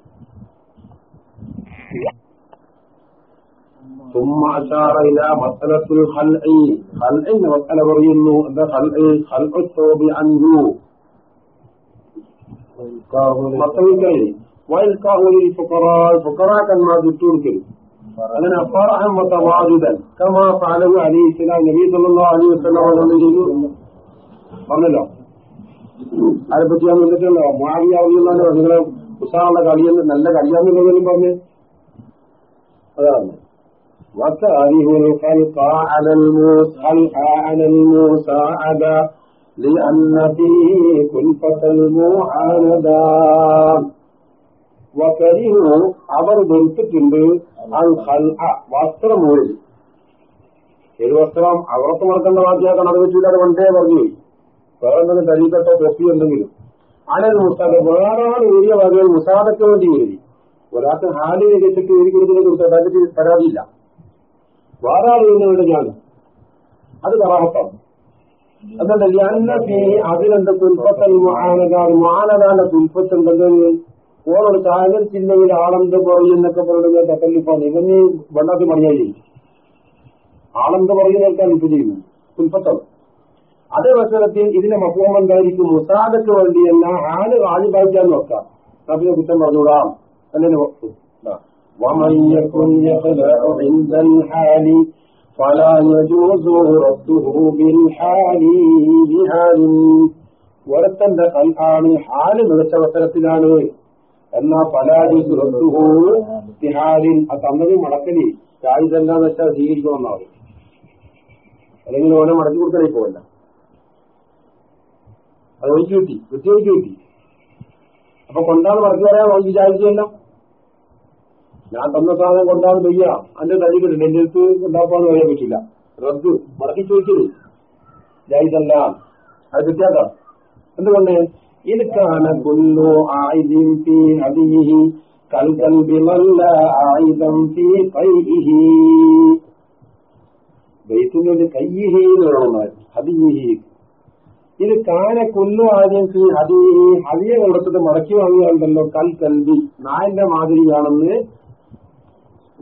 ثم أشار إلى مسألة الخلع خلع مسألة പറയുന്നു എന്താ خلع خلع الثوب عنه മത്തവിക്കൈ വയൽക്കാഹുലി ഫുക്കറാ ഫുക്കറാക്കന്മാർ വിട്ടുകൊടുക്കലും അങ്ങനെ അഫറഹം വതവാജുദൻ കമാ ഫഅലഹു അലൈഹി സ്വലാം നബി സല്ലല്ലാഹു അലൈഹി വസല്ലം അവരോട് ചെയ്തു പറഞ്ഞല്ലോ അതിനെ പറ്റി ഞാൻ വന്നിട്ടുണ്ടോ മാവിയാവുന്നല്ലോ നിങ്ങളെ ഉഷാറുള്ള കളിയെന്ന് നല്ല കളിയാന്നുള്ളതെന്നും പറഞ്ഞ് അതാണ് وكاره الخلق على الخلق على المساعدة لأن فيه كلفة المعاندة വകരിഹു അവർ വെറുത്തിട്ടുണ്ട് അൽ ഹൽ വസ്ത്രം മൂടി ഏത് വസ്ത്രം അവർക്ക് മറക്കേണ്ട വാദ്യാക്കണം അത് വെച്ചില്ലാതെ വണ്ടേ പറഞ്ഞു പോയി വേറെ എന്തെങ്കിലും തരീക്കത്തോ തൊപ്പി എന്തെങ്കിലും. അനൽ മുസാദ വേറെ ഏരിയ വകകൾ മുസാദയ്ക്ക് വേണ്ടി എഴുതി ഒരാൾക്ക് ഹാലി വെച്ചിട്ട് എഴുതി കൊടുക്കുന്നതിനെ കുറിച്ച് അതായത് പരാതിയില്ല. വേറെ എഴുതുന്നവരുടെ ഞാൻ. അത് കറാഹത്താണ് അതല്ല അന്ന അതിലെന്താ തുൽപ്പത്തൽ മുഹാനത മുഹാനതാന്റെ ഓരോ ചിന്തയിൽ ആളന്ത് പറയുന്നൊക്കെ പറയുന്നത് തെക്കല്ലിപ്പാണ് ഇവന് വെള്ളത്തിൽ മണിയായി ആളന്ത് പറയുന്നേക്കാൻ ഇപ്പൊ ചെയ്യുന്നു. തുൽപ്പത്താണ് അതേ അവസരത്തിൽ ഇതിന്റെ മപ്പുവം എന്തായിരിക്കും മുസാദക്ക് വേണ്ടിയല്ല ആള് ആളിബായിക്കാൻ നോക്കാം നബിയെ കുറ്റം പറഞ്ഞുകൂടാം അങ്ങനെ ومن يكن يخلع عند الحال فلا يجوز رده بالحال بحال ഒരുത്തന്റെ കൽഹാണ് ഹാല് മികച്ച അവസരത്തിലാണ് എന്നാ പലാജുസ് റദ്ദുഹു തിഹാലിൻ ആ തന്നത് മടക്കലി ജായിസല്ലാന്ന് വെച്ചാൽ സ്വീകരിക്കണമെന്നാ പറയും അല്ലെങ്കിൽ ഓനെ മടക്കി കൊടുക്കലേ പോകല്ല അത് ഒഴിച്ചു കിട്ടി വൃത്തി ഒഴിച്ചു കിട്ടി അപ്പൊ കൊണ്ടാണ് തരാൻ വരാൻ വിചാരിച്ചല്ലോ ഞാൻ തന്ന സാധനം കൊണ്ടാണ് വയ്യ അതിന്റെ തടിക്കിട്ടുണ്ട് എന്റെ അടുത്ത് കൊണ്ടാപ്പാന്ന് പറയാൻ പറ്റില്ല. റദ്ദു മടക്കി ചോദിക്കരുത് ജായിസല്ല അത് കിട്ടിയാക്കാം എന്തുകൊണ്ട്? ഇത് കാന ആയുധം തീ അതിഹി കൽകൽ വിമല്ല ആയുധം തീ ഖൈഇഹി ബൈത്തിന്റെ കയ്യിഹി എന്ന് പറയുന്നത് ഹദിഹി ഇത് കാന കൊന്നു ആദ്യം അത് ഹദിയെ കൊടുത്തിട്ട് മടക്കി വാങ്ങിയാണ്ടല്ലോ കൽ കൽബി നായന്റെ മാതിരിയാണെന്ന്.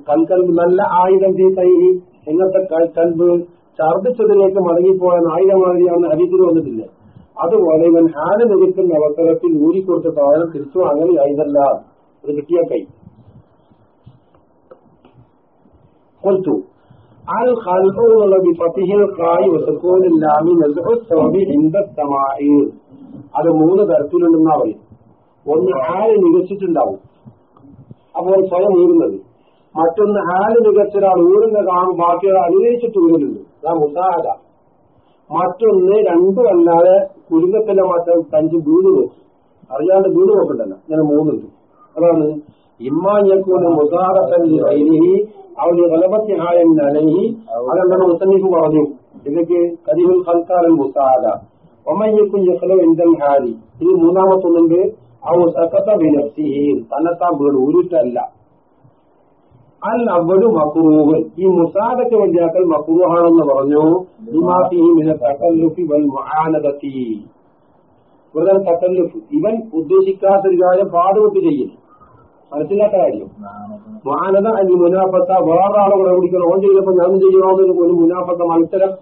കൽക്കൽബ് നല്ല ആയുധം ചെയ്ത് കൈഹി എങ്ങനത്തെ കൽബ് ഛർദിച്ചതിലേക്ക് മടങ്ങിപ്പോയ നായിക മാതിരിയാണെന്ന് ഹരീതിൽ വന്നിട്ടില്ല അതുപോലെ ഇവൻ ഹാന നിൽക്കുന്ന അവസരത്തിൽ ഊരിക്കൊടുത്ത സാധനം തിരിച്ചു അങ്ങനെ ആയതല്ല അത് കിട്ടിയ കൈ. കൊടുത്തു അൽ അത് മൂന്ന് തരത്തിലുണ്ടെന്നാ പറയും ഒന്ന് ഹാൽ നികച്ചിട്ടുണ്ടാവും. അപ്പോൾ സ്വയം ഊരുന്നത്. മറ്റൊന്ന് ഹാൽ മികച്ചൊരാൾ ഊരുന്ന കാണും ബാക്കിയൊരാൾ അനുകരിച്ചിട്ട് ഊരുന്നുണ്ട് അതാ മുസാഹദ. മറ്റൊന്ന് രണ്ടുമല്ലാതെ കുരുങ്ങത്തിന്റെ മാറ്റം തഞ്ച് വീട് നോക്കും അറിയാണ്ട് വീട് നോക്കണ്ടല്ലോ ഇങ്ങനെ മൂന്നുണ്ട് അതാണ് ഇമ്മാഞ്ഞക്കൂന് മുസാറത്തല്ലി നലഹി അതെന്താണ് മുസന്നിഫ് പറഞ്ഞു? ഇതൊക്കെ കരിഹുൽ ഖൽക്കാരൻ മുസാദ ഒമയ്യക്കും യഹ്ലോ ഇന്ദൽ ഹാരി. ഇത് മൂന്നാമത്തൊന്നുണ്ട്. അവ സക്കത്ത ബിനഫ്സിഹി തന്നെത്താൻ വീട് ഉരുട്ടല്ല അൽ അവലു മക്രൂഹൻ ഈ മുസാദക്ക് വേണ്ടിയാക്കൽ മക്രൂഹാണെന്ന് പറഞ്ഞു. തക്കല്ലുഫി ഇവൻ ഉദ്ദേശിക്കാത്തൊരു കാര്യം പാടുപെട്ട് ചെയ്യും. മനസ്സിലാത്ത കാര്യം മുആനദ അനി മുനാഫത്ത വേറെ ആളെ കൂടെ കുടിക്കണം ഓൻ ചെയ്തപ്പോ ഞാൻ ചെയ്യണമെന്ന് ഒരു മുനാഫത്ത മത്സരം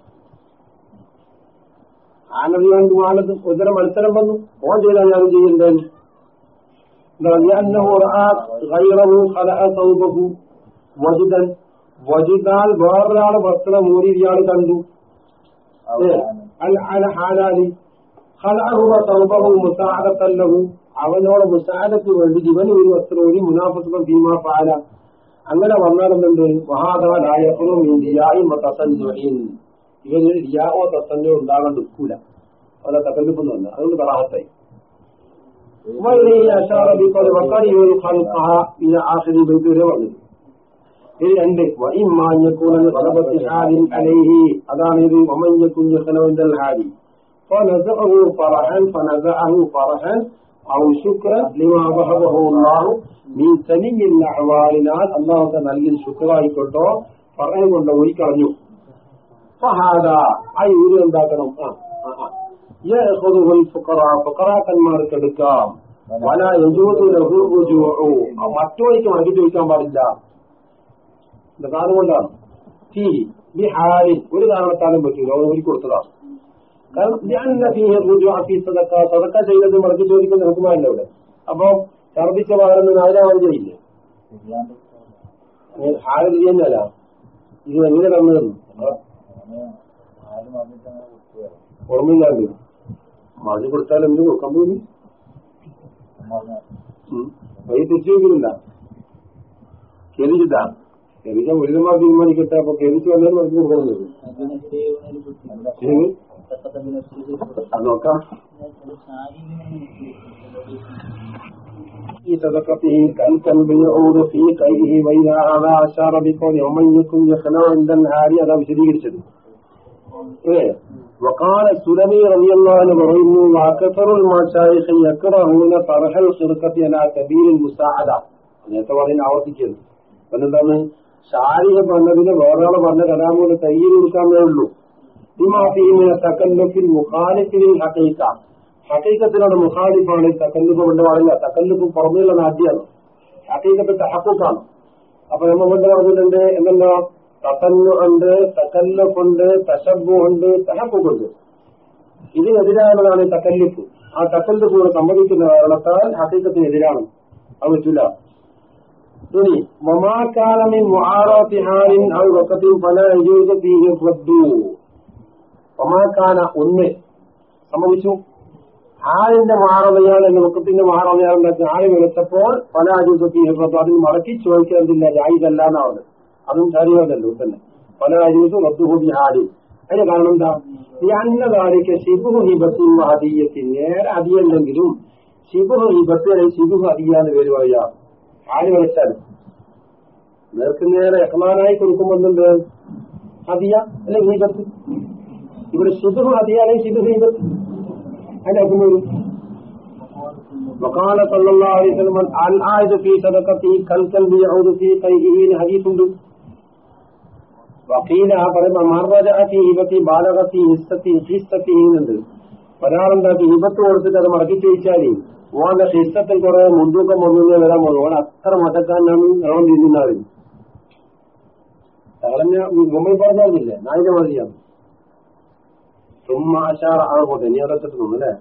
ആനതി വേണ്ടി മുആനദ് ഒരു മത്സരം വന്നു ഓൻ ചെയ്താൽ ഞാൻ ചെയ്യണ്ടേന്ന് لأنه رأى غيره خلق ثوبه വജിതൻ വജിതാൽ വേറൊരാള് വസ്ത്രം മൂരി ഇയാൾ കണ്ടു ഹാലാലി മുസാദത്തല്ലഹു അവനോട് മുസാദത്ത് വേണ്ടി ഇവൻ ഒരു വസ്ത്രം ഒരു മുനാഫത്തും ഭീമാ പാല അങ്ങനെ വന്നാലെന്നുണ്ട് തസന്നുഹീൻ ഇവന് റിയാവോ തസന്നോ ഉണ്ടാകാൻ നിൽക്കൂല. അവരെ തകല്ലിപ്പൊന്നുമല്ല അതുകൊണ്ട് തറാഹത്തായി രണ്ട്. അതാണ് ഇത്. فنزعه فرحا فنزعه فرحا. أو شكرا لما ذهبه الله من سمي الأعمالنا الله تنالي شكرا يكتو فرحا കൊണ്ട് ഒഴിക്കളഞ്ഞു فهذا ആ ഇവർ എന്താക്കണം ആ يأخذه الفقراء. ഫുക്കറാക്കന്മാർക്ക് എടുക്കാം. വല യജൂദു ലഹു റുജൂഉ മറ്റു വഴിക്ക് മടക്കി ചോദിക്കാൻ പാടില്ല. കാരണം കൊണ്ടാണ്. തീ ബിഹാരി ഒരു കാരണത്താലും പറ്റൂല. അവർ കൊടുത്തതാണ് കാരണം ഞാൻ സദക്ക സദക്ക ചെയ്തത് മടക്കി ചോദിക്കുന്ന ഹുക്കുമാരല്ല ഇവിടെ അപ്പൊ ഛർദിച്ച പാടുന്ന നാലാമത് ചെയ്യില്ലേ? ഹാലിൽ ചെയ്യുന്നല്ല ഇത് എങ്ങനെ തന്നതെന്ന് ഓർമ്മയില്ലാണ്ട് മറിഞ്ഞു കൊടുത്താൽ എന്ത് കൊടുക്കാൻ പോയി? വൈ തിരിച്ചു വയ്ക്കുന്നില്ല കേരിച്ചിട്ടാ കേരിക്കാൻ ഉരുമാർ തീരുമാനിക്കട്ടെ. അപ്പൊ കേരിച്ച് വന്നാലും മറിച്ച്? അത് നോക്കാം في صدقته كالكلب يعود في قيده وإذا هذا أشار بقول ومن يكن يخلع عند النهار هذا വിശദീകരിച്ചത് ഏ وقال السلمي رضي الله عنه പറയുന്നു وأكثر المشايخ يكرهون طرح الخرقة على سبيل المساعدة നേരത്തെ പറയുന്ന ആവർത്തിക്കുന്നു എന്താണ് ശാരിക പറഞ്ഞതിന് വേറൊരാളെ പറഞ്ഞ കലാമൂല തയ്യിൽ കൊടുക്കാമേ ഉള്ളൂ ബിമാഫീമിന തക്കല്ലുഫിൽ മുഖാലിഫിൽ ഹക്കീക്ക ഹക്കീക്കത്തിനോട് മുഖാലിഫാണ് തക്കല്ലുഫ് കൊണ്ട് പറഞ്ഞ തക്കല്ലുഫ് പുറമേയുള്ള നാട്യാണ് ഹക്കീക്കത്ത് തഹക്കുക്കാണ് അപ്പൊ നമ്മൾ കൊണ്ട് പറഞ്ഞിട്ടുണ്ട് എന്തല്ലോ തക്കല്ലു ഉണ്ട് തക്കല്ലുഫുണ്ട് തശബു ഉണ്ട് തഹക്കുണ്ട് ഇതിനെതിരായുള്ളതാണ് തക്കല്ലിഫ് ആ തക്കല്ലുഫ് സംഭവിക്കുന്ന കാരണത്താൽ ഹക്കീക്കത്തിനെതിരാണ് അത് പറ്റില്ല ഇനി മമാക്കാലമി മുആറാത്തിഹാരിൻ ഔ വഖത്തിൻ ഫല യജൂസു ഫീഹി റദ്ദു മമാക്കാന ഒന്ന്. സംഭവിച്ചു ആരിന്റെ മാറവയാൾ എന്ന മുഖത്തിന്റെ മാറവയാൽ ഉണ്ടാക്കി ആൾ വിളിച്ചപ്പോൾ പല അജൂസത്തി റദ്ദു അതിന് മടക്കി ചോദിക്കേണ്ടതില്ല ജായിതല്ല എന്നാണ് അതും ശരീരമല്ലല്ലോ തന്നെ. പല അജൂസ് റദ്ദുഹൂബി ആര് അതിന് കാരണം എന്താ? ഈ അന്നതാരിക്ക് ശിബുഹു ഹിബത്തിൻ ഹദീയത്തിൻ നേരെ അതിയല്ലെങ്കിലും ശിബുഹു ഹിബത്ത് അല്ലെങ്കിൽ ശിബുഹു ഹദിയാന്ന് പേര് പറയാം. ആര് വിളിച്ചാൽ നേർക്ക് നേരെ യഹ്മാനായി കൊടുക്കുമ്പോണ്ട് ഹദിയ അല്ലെങ്കിൽ ഹീബത്ത്? ഇവിടെ ശുദ്ധു ഹദിയ അല്ലെങ്കിൽ ശുദ്ധ ഹീബത്ത് അതിന്റെ അർത്ഥം വരും وقال صلى الله عليه وسلم الآية في صدقته كالكلب يعود في قيئه حديث ഉണ്ട് വക്കീല പറയുമ്പോ മർവജഅത്തി ഹിബത്തി ബാലകത്തി ഹിസ്സത്തി ഹിസ്സത്തി എന്നുണ്ട് ഒരാളുണ്ടാക്കി ഹിബത്ത് കൊടുത്തിട്ട് അത് മടക്കി ചോദിച്ചാല് ഓന്റെ ഹിസ്സത്തിൽ കുറെ മുൻതൂക്കം വന്നു വരാൻ പോകുന്നു ഓൻ അത്ര മട്ടക്കാരനാണ് അവൻ തിരിഞ്ഞാലും കളഞ്ഞ മുമ്പിൽ പറഞ്ഞില്ലേ നായിക മതിയാണ് ചുമ്മാ ആശാറ ആകട്ടെ നീ അതൊക്കെ തോന്നുന്നു അല്ലേ